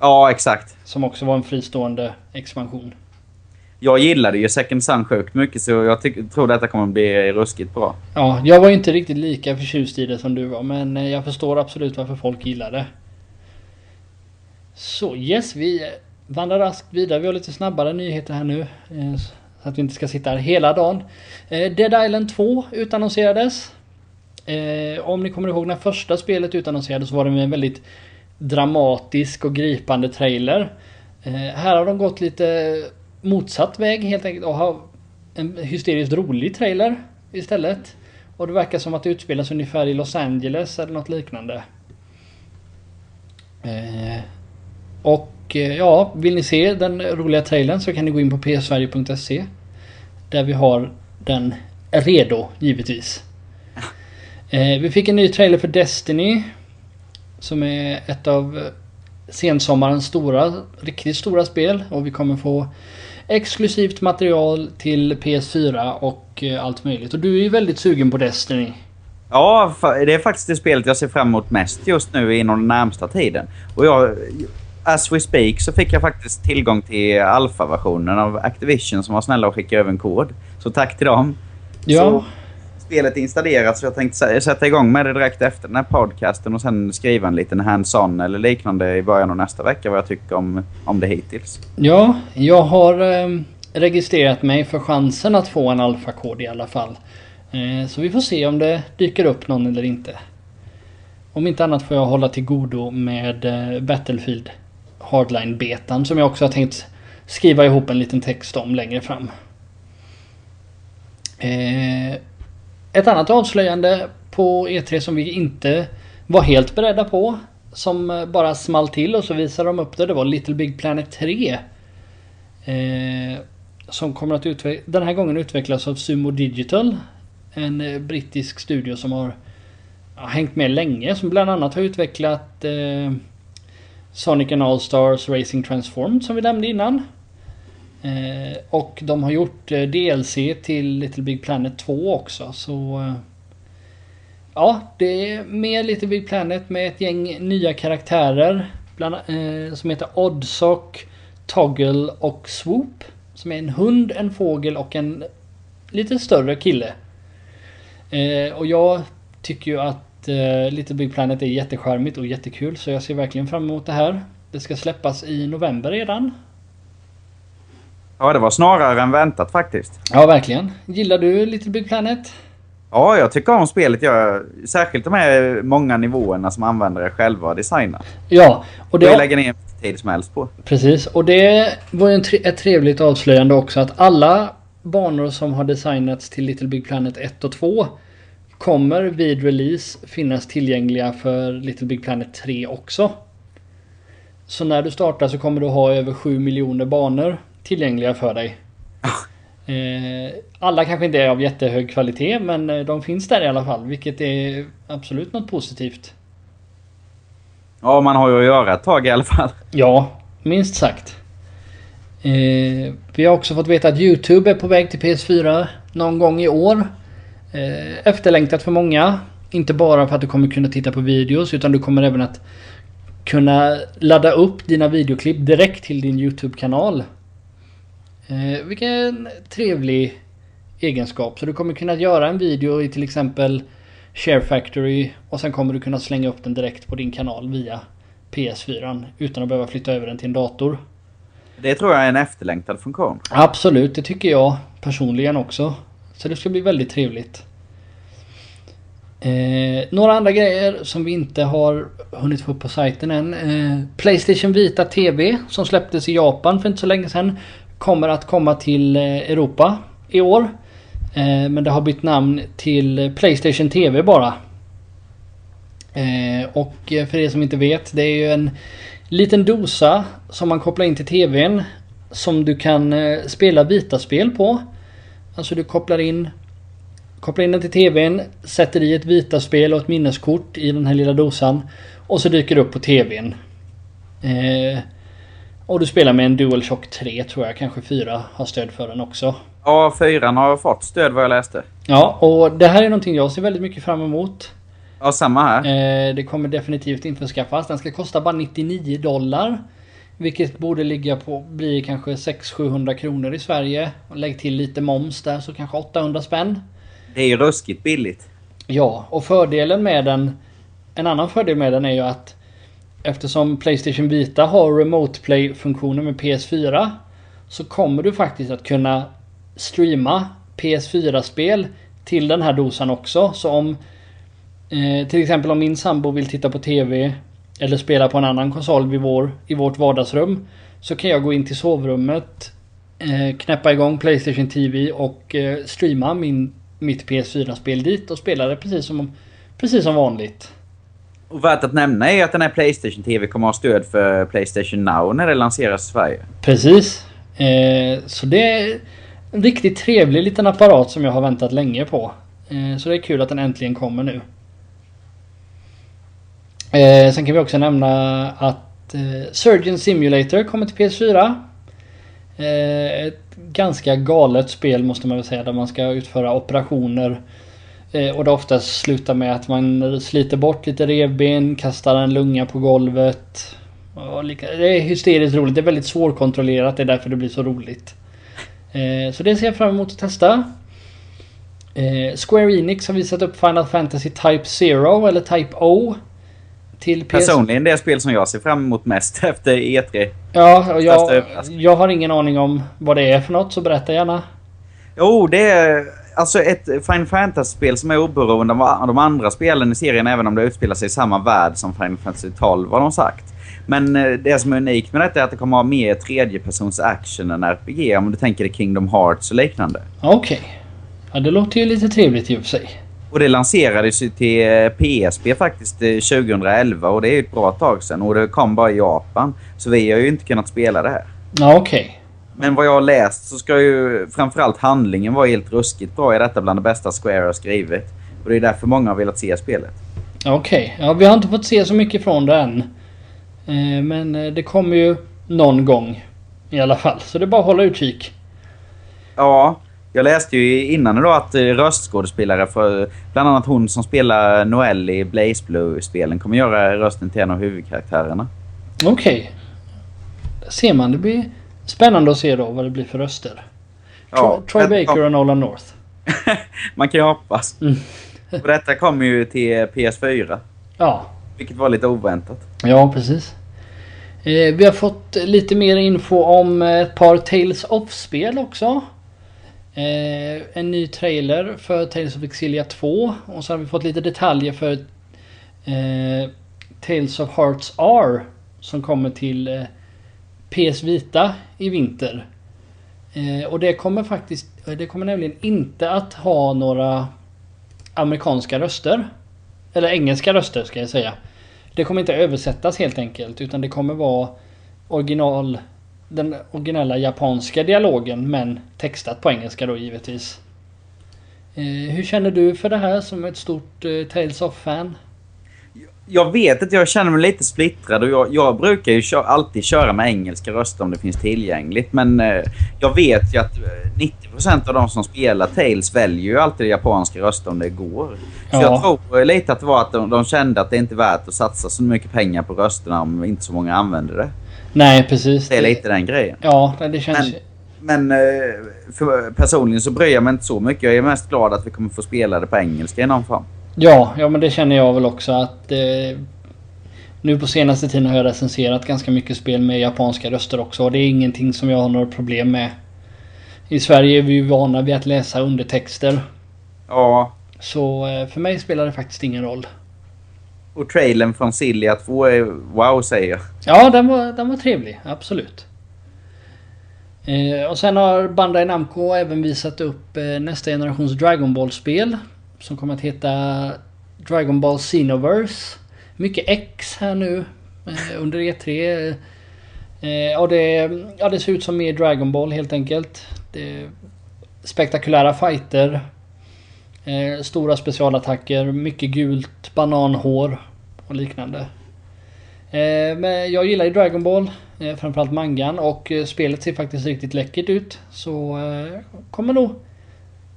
Speaker 2: Ja, exakt.
Speaker 1: Som också var en fristående expansion.
Speaker 2: Jag gillade ju Second Sun sjukt mycket så jag tror detta kommer bli ruskigt bra.
Speaker 1: Ja, jag var ju inte riktigt lika förtjust i det som du var, men eh, jag förstår absolut varför folk gillar det. Så yes, vi vandrar raskt vidare. Vi har lite snabbare nyheter här nu. eh, Så att vi inte ska sitta här hela dagen. Eh, Dead Island 2 utannonserades. Eh, Om ni kommer ihåg när första spelet utannonserades så var det med en väldigt dramatisk och gripande trailer. Eh, Här har de gått lite motsatt väg helt enkelt och har en hysteriskt rolig trailer istället. Och det verkar som att det utspelas ungefär i Los Angeles eller något liknande. Eh, och eh, ja, vill ni se den roliga trailern så kan ni gå in på psverige.se. Där vi har den redo givetvis. Eh, vi fick en ny trailer för Destiny. Som är ett av sensommarens stora, riktigt stora spel. Och vi kommer få exklusivt material till PS4 och eh, allt möjligt. Och du är ju väldigt sugen på Destiny.
Speaker 2: Ja, det är faktiskt det spelet jag ser fram emot mest just nu inom den närmsta tiden. Och jag... As we speak så fick jag faktiskt tillgång till alfa-versionen av Activision som var snälla och skickade över en kod. Så tack till dem.
Speaker 1: Ja.
Speaker 2: Så spelet installerat så jag tänkte sätta igång med det direkt efter den här podcasten och sen skriva en liten hands-on eller liknande i början av nästa vecka vad jag tycker om, om det hittills.
Speaker 1: Ja, jag har eh, registrerat mig för chansen att få en alfakod i alla fall. Eh, så vi får se om det dyker upp någon eller inte. Om inte annat får jag hålla till godo med eh, Battlefield Hardline-betan som jag också har tänkt skriva ihop en liten text om längre fram. Eh, ett annat avslöjande på E3 som vi inte var helt beredda på. Som bara small till och så visade de upp det. Det var Little Big Planet 3. Eh, som kommer att utvecklas, den här gången utvecklas av Sumo Digital. En eh, brittisk studio som har ja, hängt med länge. Som bland annat har utvecklat eh, Sonic and All-Stars Racing Transformed som vi nämnde innan. Eh, och de har gjort eh, DLC till Little Big Planet 2 också. Så eh, Ja, det är mer Little Big Planet med ett gäng nya karaktärer. Bland, eh, som heter Oddsock, Toggle och Swoop. Som är en hund, en fågel och en lite större kille. Eh, och jag tycker ju att eh, Little Big Planet är jättecharmigt och jättekul. Så jag ser verkligen fram emot det här. Det ska släppas i november redan.
Speaker 2: Ja, det var snarare än väntat faktiskt.
Speaker 1: Ja, verkligen. Gillar du Little Big Planet?
Speaker 2: Ja, jag tycker om spelet. Jag, särskilt de här många nivåerna som användare själva har designat.
Speaker 1: Ja,
Speaker 2: och det... Jag lägger ner tid som helst på.
Speaker 1: Precis, och det var ju ett trevligt avslöjande också att alla banor som har designats till Little Big Planet 1 och 2 kommer vid release finnas tillgängliga för Little Big Planet 3 också. Så när du startar så kommer du ha över 7 miljoner banor tillgängliga för dig. Eh, alla kanske inte är av jättehög kvalitet men eh, de finns där i alla fall vilket är absolut något positivt.
Speaker 2: Ja, man har ju att göra ett tag i alla fall.
Speaker 1: Ja, minst sagt. Eh, vi har också fått veta att Youtube är på väg till PS4 någon gång i år. Eh, efterlängtat för många. Inte bara för att du kommer kunna titta på videos utan du kommer även att kunna ladda upp dina videoklipp direkt till din Youtube-kanal. Eh, vilken trevlig egenskap. Så du kommer kunna göra en video i till exempel Share Factory och sen kommer du kunna slänga upp den direkt på din kanal via PS4 utan att behöva flytta över den till en dator.
Speaker 2: Det tror jag är en efterlängtad funktion.
Speaker 1: Absolut, det tycker jag personligen också. Så det ska bli väldigt trevligt. Eh, några andra grejer som vi inte har hunnit få upp på sajten än. Eh, Playstation Vita TV som släpptes i Japan för inte så länge sedan kommer att komma till eh, Europa i år. Eh, men det har bytt namn till Playstation TV bara. Eh, och för er som inte vet, det är ju en liten dosa som man kopplar in till TVn. Som du kan spela Vita-spel på. Alltså du kopplar in Kopplar in den till TVn, sätter i ett Vita-spel och ett minneskort i den här lilla dosan. Och så dyker det upp på TVn. Och du spelar med en DualShock 3 tror jag, kanske 4 har stöd för den också.
Speaker 2: Ja, 4 har fått stöd vad jag läste.
Speaker 1: Ja, och det här är någonting jag ser väldigt mycket fram emot.
Speaker 2: Ja, samma här.
Speaker 1: Eh, det kommer definitivt införskaffas. Den ska kosta bara 99 dollar. Vilket borde ligga på, bli kanske 600-700 kronor i Sverige. Och lägg till lite moms där så kanske 800 spänn.
Speaker 2: Det är ju ruskigt billigt.
Speaker 1: Ja, och fördelen med den... En annan fördel med den är ju att Eftersom Playstation Vita har Remote Play-funktionen med PS4 så kommer du faktiskt att kunna streama PS4-spel till den här dosan också. Så om eh, till exempel om min sambo vill titta på TV eller spela på en annan konsol vid vår, i vårt vardagsrum så kan jag gå in till sovrummet eh, knäppa igång Playstation TV och eh, streama min, mitt PS4-spel dit och spela det precis som, precis som vanligt.
Speaker 2: Och värt att nämna är att den här Playstation TV kommer att ha stöd för Playstation Now när det lanseras i Sverige.
Speaker 1: Precis. Eh, så det... är en riktigt trevlig liten apparat som jag har väntat länge på. Eh, så det är kul att den äntligen kommer nu. Eh, sen kan vi också nämna att eh, Surgeon Simulator kommer till PS4. Eh, ett ganska galet spel måste man väl säga där man ska utföra operationer. Eh, och det oftast slutar med att man sliter bort lite revben, kastar en lunga på golvet. det är hysteriskt roligt. Det är väldigt svårkontrollerat. Det är därför det blir så roligt. Eh, så det ser jag fram emot att testa. Eh, Square Enix har visat upp Final Fantasy Type 0 eller Type O.
Speaker 2: Till PS... Personligen det spel som jag ser fram emot mest efter E3.
Speaker 1: Ja, och jag, jag har ingen aning om vad det är för något så berätta gärna.
Speaker 2: Jo, det är alltså ett Final Fantasy-spel som är oberoende av de andra spelen i serien även om det utspelar sig i samma värld som Final Fantasy 12 har de sagt. Men eh, det som är unikt med detta är att det kommer att ha mer tredjepersons action än RPG om du tänker dig Kingdom Hearts och liknande.
Speaker 1: Okej. Okay. Ja, det låter ju lite trevligt i och för sig.
Speaker 2: Och det lanserades ju till eh, PSP faktiskt 2011 eh, och det är ju ett bra tag sedan. Och det kom bara i Japan. Så vi har ju inte kunnat spela det här.
Speaker 1: Ja, okej. Okay.
Speaker 2: Men vad jag har läst så ska ju framförallt handlingen vara helt ruskigt bra i detta bland det bästa Square har skrivit. Och det är därför många har velat se spelet.
Speaker 1: Okej. Okay. Ja, vi har inte fått se så mycket från det än. Eh, men eh, det kommer ju någon gång i alla fall. Så det är bara att hålla utkik.
Speaker 2: Ja, jag läste ju innan idag att eh, röstskådespelare för bland annat hon som spelar Noel i Blaze Blue-spelen kommer göra rösten till en av huvudkaraktärerna.
Speaker 1: Okej. Okay. ser man. Det blir spännande att se då vad det blir för röster. Ja, Troy, Baker och Nolan North.
Speaker 2: man kan ju hoppas. Mm. och detta kommer ju till PS4.
Speaker 1: Ja.
Speaker 2: Vilket var lite oväntat.
Speaker 1: Ja, precis. Eh, vi har fått lite mer info om ett par Tales of-spel också. Eh, en ny trailer för Tales of Exilia 2. Och så har vi fått lite detaljer för eh, Tales of Hearts R. Som kommer till eh, PS Vita i vinter. Eh, och det kommer faktiskt, eh, det kommer nämligen inte att ha några amerikanska röster. Eller engelska röster ska jag säga. Det kommer inte översättas helt enkelt utan det kommer vara original den originella japanska dialogen men textat på engelska då givetvis. Eh, hur känner du för det här som ett stort eh, Tales of-fan?
Speaker 2: Jag vet att jag känner mig lite splittrad och jag, jag brukar ju kö alltid köra med engelska röster om det finns tillgängligt. Men eh, jag vet ju att 90% eh, av de som spelar Tales väljer ju alltid japanska röster om det går. Så ja. jag tror lite att det var att de, de kände att det inte är värt att satsa så mycket pengar på rösterna om inte så många använder det.
Speaker 1: Nej, precis.
Speaker 2: Det är lite den grejen.
Speaker 1: Ja, det känns...
Speaker 2: Men, men eh, personligen så bryr jag mig inte så mycket. Jag är mest glad att vi kommer få spela det på engelska i någon form.
Speaker 1: Ja, ja men det känner jag väl också att... Eh, nu på senaste tiden har jag recenserat ganska mycket spel med japanska röster också. Och det är ingenting som jag har några problem med. I Sverige är vi ju vana vid att läsa undertexter.
Speaker 2: Ja.
Speaker 1: Så eh, för mig spelar det faktiskt ingen roll.
Speaker 2: Och trailern från Silja 2 är wow säger jag.
Speaker 1: Ja, den var, den var trevlig. Absolut. Eh, och sen har Bandai Namco även visat upp eh, nästa generations Dragon Ball-spel. Som kommer att heta Dragon Ball Xenoverse. Mycket X här nu eh, under E3. Eh, och det, ja, det ser ut som mer Dragon Ball helt enkelt. Det spektakulära fighter. Eh, stora specialattacker, mycket gult bananhår och liknande. Eh, men jag gillar ju Dragon Ball, eh, framförallt mangan och eh, spelet ser faktiskt riktigt läckert ut. Så eh, kommer nog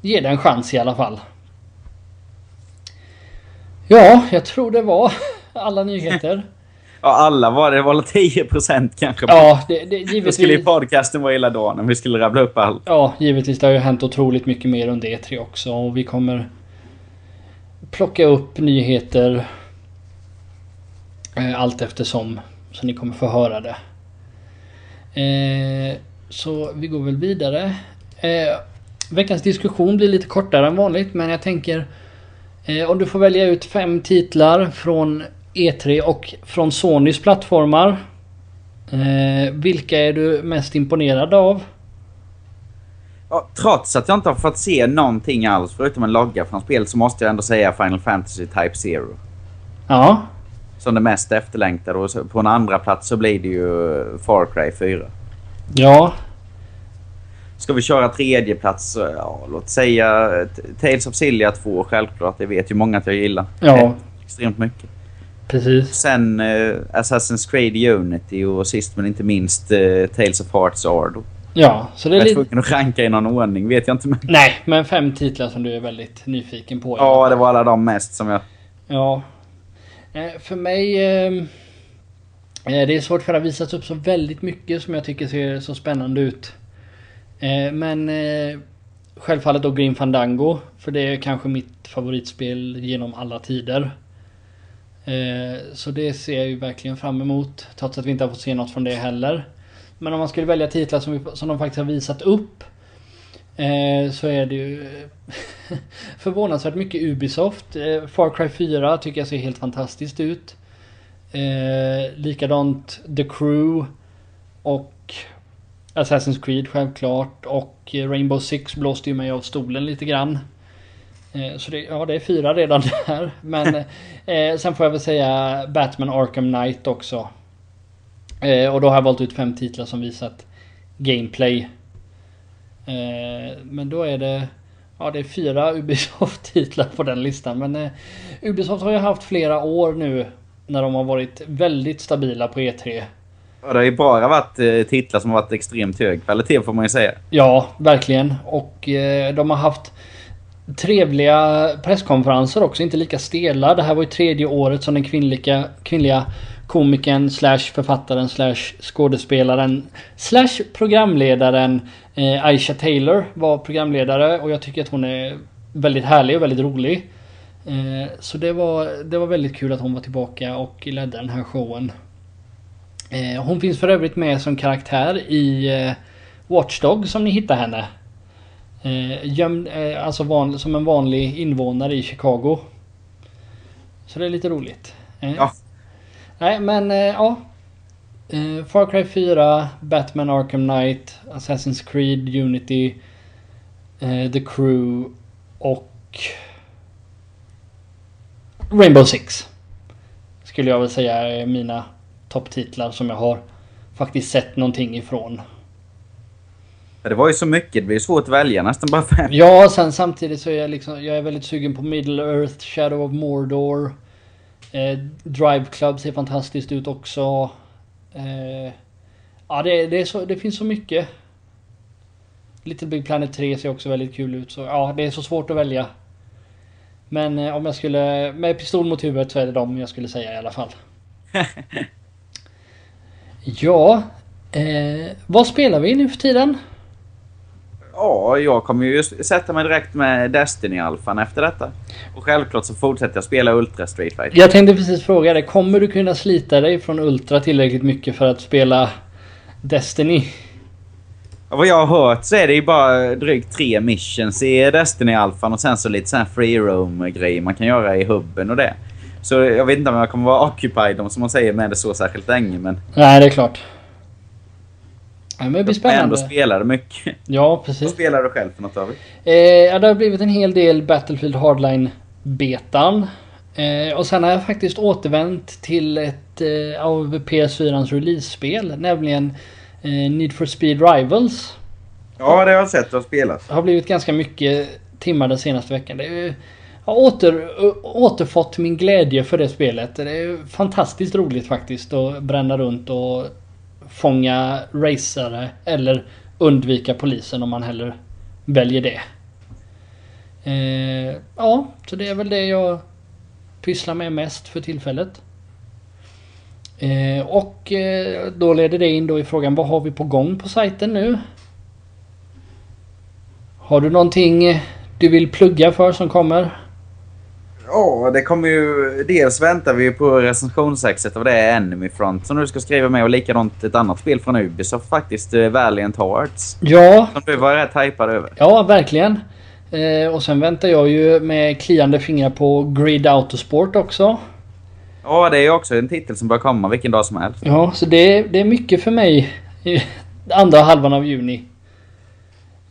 Speaker 1: ge det en chans i alla fall. Ja, jag tror det var alla nyheter.
Speaker 2: Ja, alla var det. Det var 10% kanske.
Speaker 1: Ja, det, det, givetvis. Då
Speaker 2: skulle ju podcasten vara hela dagen om vi skulle rabbla upp allt.
Speaker 1: Ja, givetvis. Det har ju hänt otroligt mycket mer under E3 också. Och vi kommer plocka upp nyheter eh, allt eftersom. Så ni kommer få höra det. Eh, så vi går väl vidare. Eh, veckans diskussion blir lite kortare än vanligt men jag tänker Eh, om du får välja ut fem titlar från E3 och från Sonys plattformar. Eh, vilka är du mest imponerad av?
Speaker 2: Ja, trots att jag inte har fått se någonting alls förutom en logga från spelet så måste jag ändå säga Final Fantasy Type Zero.
Speaker 1: Ja.
Speaker 2: Som det mest efterlängtade och på en andra plats så blir det ju Far Cry 4.
Speaker 1: Ja.
Speaker 2: Ska vi köra tredje plats så, ja, låt säga T- Tales of Silja 2 självklart. Det vet ju många att jag gillar.
Speaker 1: Ja,
Speaker 2: Extremt mycket.
Speaker 1: precis.
Speaker 2: Sen eh, Assassin's Creed Unity och sist men inte minst eh, Tales of Hearts Ardo.
Speaker 1: Ja, så det är
Speaker 2: Jag är
Speaker 1: lite...
Speaker 2: tvungen att ranka i någon ordning, vet jag inte. Men...
Speaker 1: Nej, men fem titlar som du är väldigt nyfiken på.
Speaker 2: Ja, det var alla de mest som jag...
Speaker 1: Ja. Eh, För mig... eh, eh, Det är svårt för det har visats upp så väldigt mycket som jag tycker ser så spännande ut. Eh, Men eh, självfallet då Green Fandango. För det är kanske mitt favoritspel genom alla tider. Eh, Så det ser jag ju verkligen fram emot. Trots att vi inte har fått se något från det heller. Men om man skulle välja titlar som, vi, som de faktiskt har visat upp. Eh, så är det ju förvånansvärt mycket Ubisoft. Eh, Far Cry 4 tycker jag ser helt fantastiskt ut. Eh, likadant The Crew och Assassin's Creed självklart. Och eh, Rainbow Six blåste ju mig av stolen lite grann. Eh, så det, ja, det är fyra redan där. Men eh, eh, sen får jag väl säga Batman Arkham Knight också. Eh, och då har jag valt ut fem titlar som visat gameplay. Eh, men då är det... Ja, det är fyra Ubisoft-titlar på den listan. Men eh, Ubisoft har ju haft flera år nu när de har varit väldigt stabila på E3.
Speaker 2: Och det har ju bara varit eh, titlar som har varit extremt hög kvalitet får man ju säga.
Speaker 1: Ja, verkligen. Och eh, de har haft trevliga presskonferenser också, inte lika stela. Det här var ju tredje året som den kvinnliga, kvinnliga komikern slash författaren slash skådespelaren slash programledaren eh, Aisha Taylor var programledare och jag tycker att hon är väldigt härlig och väldigt rolig. Eh, så det var, det var väldigt kul att hon var tillbaka och ledde den här showen. Eh, hon finns för övrigt med som karaktär i eh, Watchdog som ni hittar henne. Eh, gömd, alltså van, som en vanlig invånare i Chicago. Så det är lite roligt.
Speaker 2: Ja.
Speaker 1: Nej men ja. Far Cry 4, Batman Arkham Knight, Assassin's Creed Unity, The Crew och Rainbow Six. Skulle jag väl säga är mina topptitlar som jag har faktiskt sett någonting ifrån.
Speaker 2: Det var ju så mycket, det blir svårt att välja nästan bara fem.
Speaker 1: Ja, sen samtidigt så är jag liksom, jag är väldigt sugen på Middle Earth, Shadow of Mordor. Eh, Drive Club ser fantastiskt ut också. Eh, ja, det, det, så, det finns så mycket. Little Big Planet 3 ser också väldigt kul ut. Så ja, det är så svårt att välja. Men eh, om jag skulle, med pistol mot huvudet så är det de jag skulle säga i alla fall. ja, eh, vad spelar vi nu för tiden?
Speaker 2: Ja, jag kommer ju sätta mig direkt med Destiny-alfan efter detta. Och självklart så fortsätter jag spela Ultra Street Fighter.
Speaker 1: Jag tänkte precis fråga dig, kommer du kunna slita dig från Ultra tillräckligt mycket för att spela Destiny?
Speaker 2: Vad jag har hört så är det ju bara drygt tre missions i Destiny-alfan och sen så lite sån här free roam-grejer man kan göra i hubben och det. Så jag vet inte om jag kommer vara occupied om som man säger med det så särskilt länge men...
Speaker 1: Nej, det är klart. Ja, men det blir
Speaker 2: Jag kommer ändå
Speaker 1: spännande.
Speaker 2: spela det mycket.
Speaker 1: Ja,
Speaker 2: Vad
Speaker 1: precis.
Speaker 2: spelar du själv för något David?
Speaker 1: Eh, ja, det har blivit en hel del Battlefield Hardline-betan. Eh, och sen har jag faktiskt återvänt till ett eh, av PS4ans release-spel, nämligen eh, Need for Speed Rivals.
Speaker 2: Ja, det har jag sett och spelat.
Speaker 1: Det har blivit ganska mycket timmar den senaste veckan. Det är, har åter, återfått min glädje för det spelet. Det är fantastiskt roligt faktiskt att bränna runt och fånga racare eller undvika polisen om man hellre väljer det. Eh, ja, så det är väl det jag pysslar med mest för tillfället. Eh, och eh, då leder det in då i frågan vad har vi på gång på sajten nu? Har du någonting du vill plugga för som kommer?
Speaker 2: Ja, det kommer ju... Dels väntar vi på recensionsexet av det är Enemy Front som du ska skriva med och likadant ett annat spel från Ubisoft faktiskt, eh, Valiant Hearts.
Speaker 1: Ja,
Speaker 2: Som du var rätt hypad över.
Speaker 1: ja verkligen. Eh, och sen väntar jag ju med kliande fingrar på Grid Autosport också.
Speaker 2: Ja, det är ju också en titel som bör komma vilken dag som helst.
Speaker 1: Ja, så det, det är mycket för mig andra halvan av juni.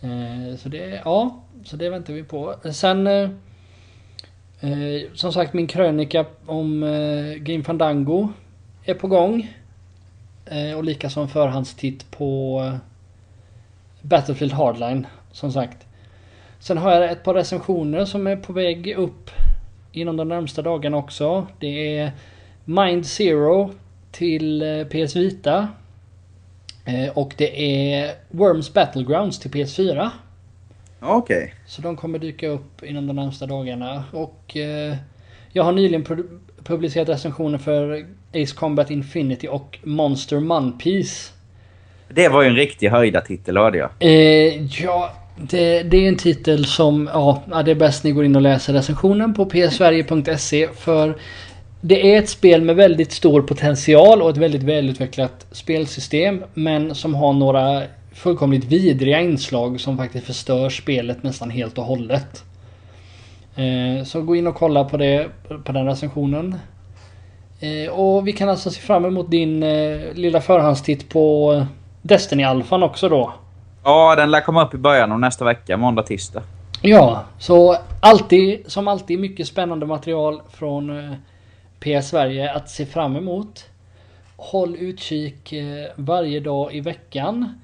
Speaker 1: Eh, så det, ja, så det väntar vi på. Sen eh, eh, som sagt min krönika om eh, Game Fandango är på gång. Eh, och likaså en förhandstitt på eh, Battlefield Hardline, som sagt. Sen har jag ett par recensioner som är på väg upp inom de närmsta dagarna också. Det är Mind Zero till eh, PS Vita. Eh, och det är Worms Battlegrounds till PS4.
Speaker 2: Okej. Okay.
Speaker 1: Så de kommer dyka upp inom de närmsta dagarna. Och eh, jag har nyligen publicerat recensioner för Ace Combat Infinity och Monster Munpiece.
Speaker 2: Det var ju en riktig höjda titel hörde jag.
Speaker 1: Eh, ja, det, det, är en titel som, ja, det är bäst ni går in och läser recensionen på psverige.se för det är ett spel med väldigt stor potential och ett väldigt välutvecklat spelsystem men som har några fullkomligt vidriga inslag som faktiskt förstör spelet nästan helt och hållet. Eh, så gå in och kolla på det, på den recensionen. Eh, och vi kan alltså se fram emot din eh, lilla förhandstitt på Destiny-alfan också då.
Speaker 2: Ja, den lär komma upp i början av nästa vecka, måndag, tisdag.
Speaker 1: Ja, så alltid, som alltid mycket spännande material från PS Sverige att se fram emot. Håll utkik varje dag i veckan.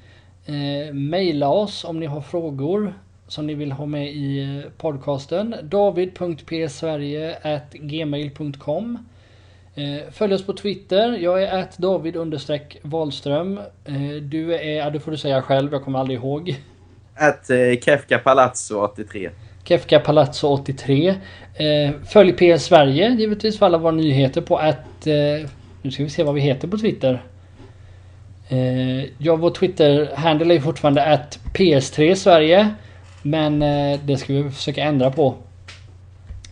Speaker 1: Eh, maila oss om ni har frågor som ni vill ha med i podcasten. david.psverige.gmail.com eh, Följ oss på Twitter. Jag är att David Wahlström. Eh, du är, ja, det får du säga själv, jag kommer aldrig ihåg.
Speaker 2: Att eh, Kefka Palazzo 83.
Speaker 1: Kefka Palazzo 83. Eh, följ PS Sverige givetvis för alla våra nyheter på att... Eh, nu ska vi se vad vi heter på Twitter. Eh, ja, vår Twitter-handle är fortfarande att PS3 Sverige. Men eh, det ska vi försöka ändra på.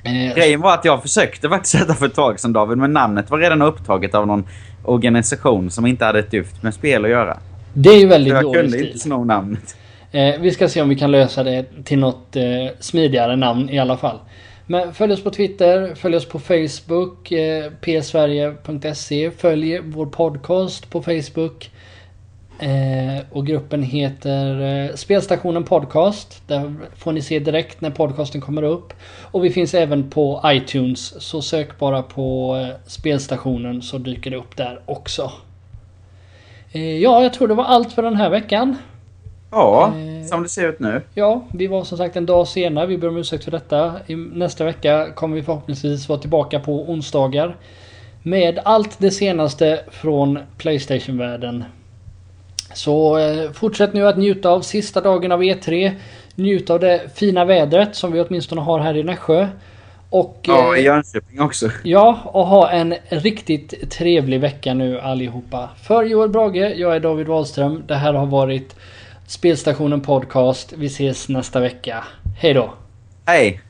Speaker 2: Eh, Grejen var att jag försökte faktiskt sätta för ett tag sedan David, men namnet var redan upptaget av någon organisation som inte hade ett dyft med spel att göra.
Speaker 1: Det är ju väldigt
Speaker 2: dåligt. Jag kunde inte sno namnet.
Speaker 1: Vi ska se om vi kan lösa det till något smidigare namn i alla fall. Men följ oss på Twitter, följ oss på Facebook, eh, psverige.se, följ vår podcast på Facebook. Eh, och gruppen heter eh, Spelstationen Podcast. Där får ni se direkt när podcasten kommer upp. Och vi finns även på iTunes. Så sök bara på eh, Spelstationen så dyker det upp där också. Eh, ja, jag tror det var allt för den här veckan.
Speaker 2: Ja, eh, som det ser ut nu.
Speaker 1: Ja, vi var som sagt en dag senare. Vi ber om ursäkt för detta. I nästa vecka kommer vi förhoppningsvis vara tillbaka på onsdagar. Med allt det senaste från Playstation-världen. Så eh, fortsätt nu att njuta av sista dagen av E3. Njut av det fina vädret som vi åtminstone har här i Nässjö. Och,
Speaker 2: ja, i eh, Jönköping också.
Speaker 1: Ja, och ha en riktigt trevlig vecka nu allihopa. För Joel Brage, jag är David Wahlström. Det här har varit Spelstationen Podcast. Vi ses nästa vecka. Hej då!
Speaker 2: Hej!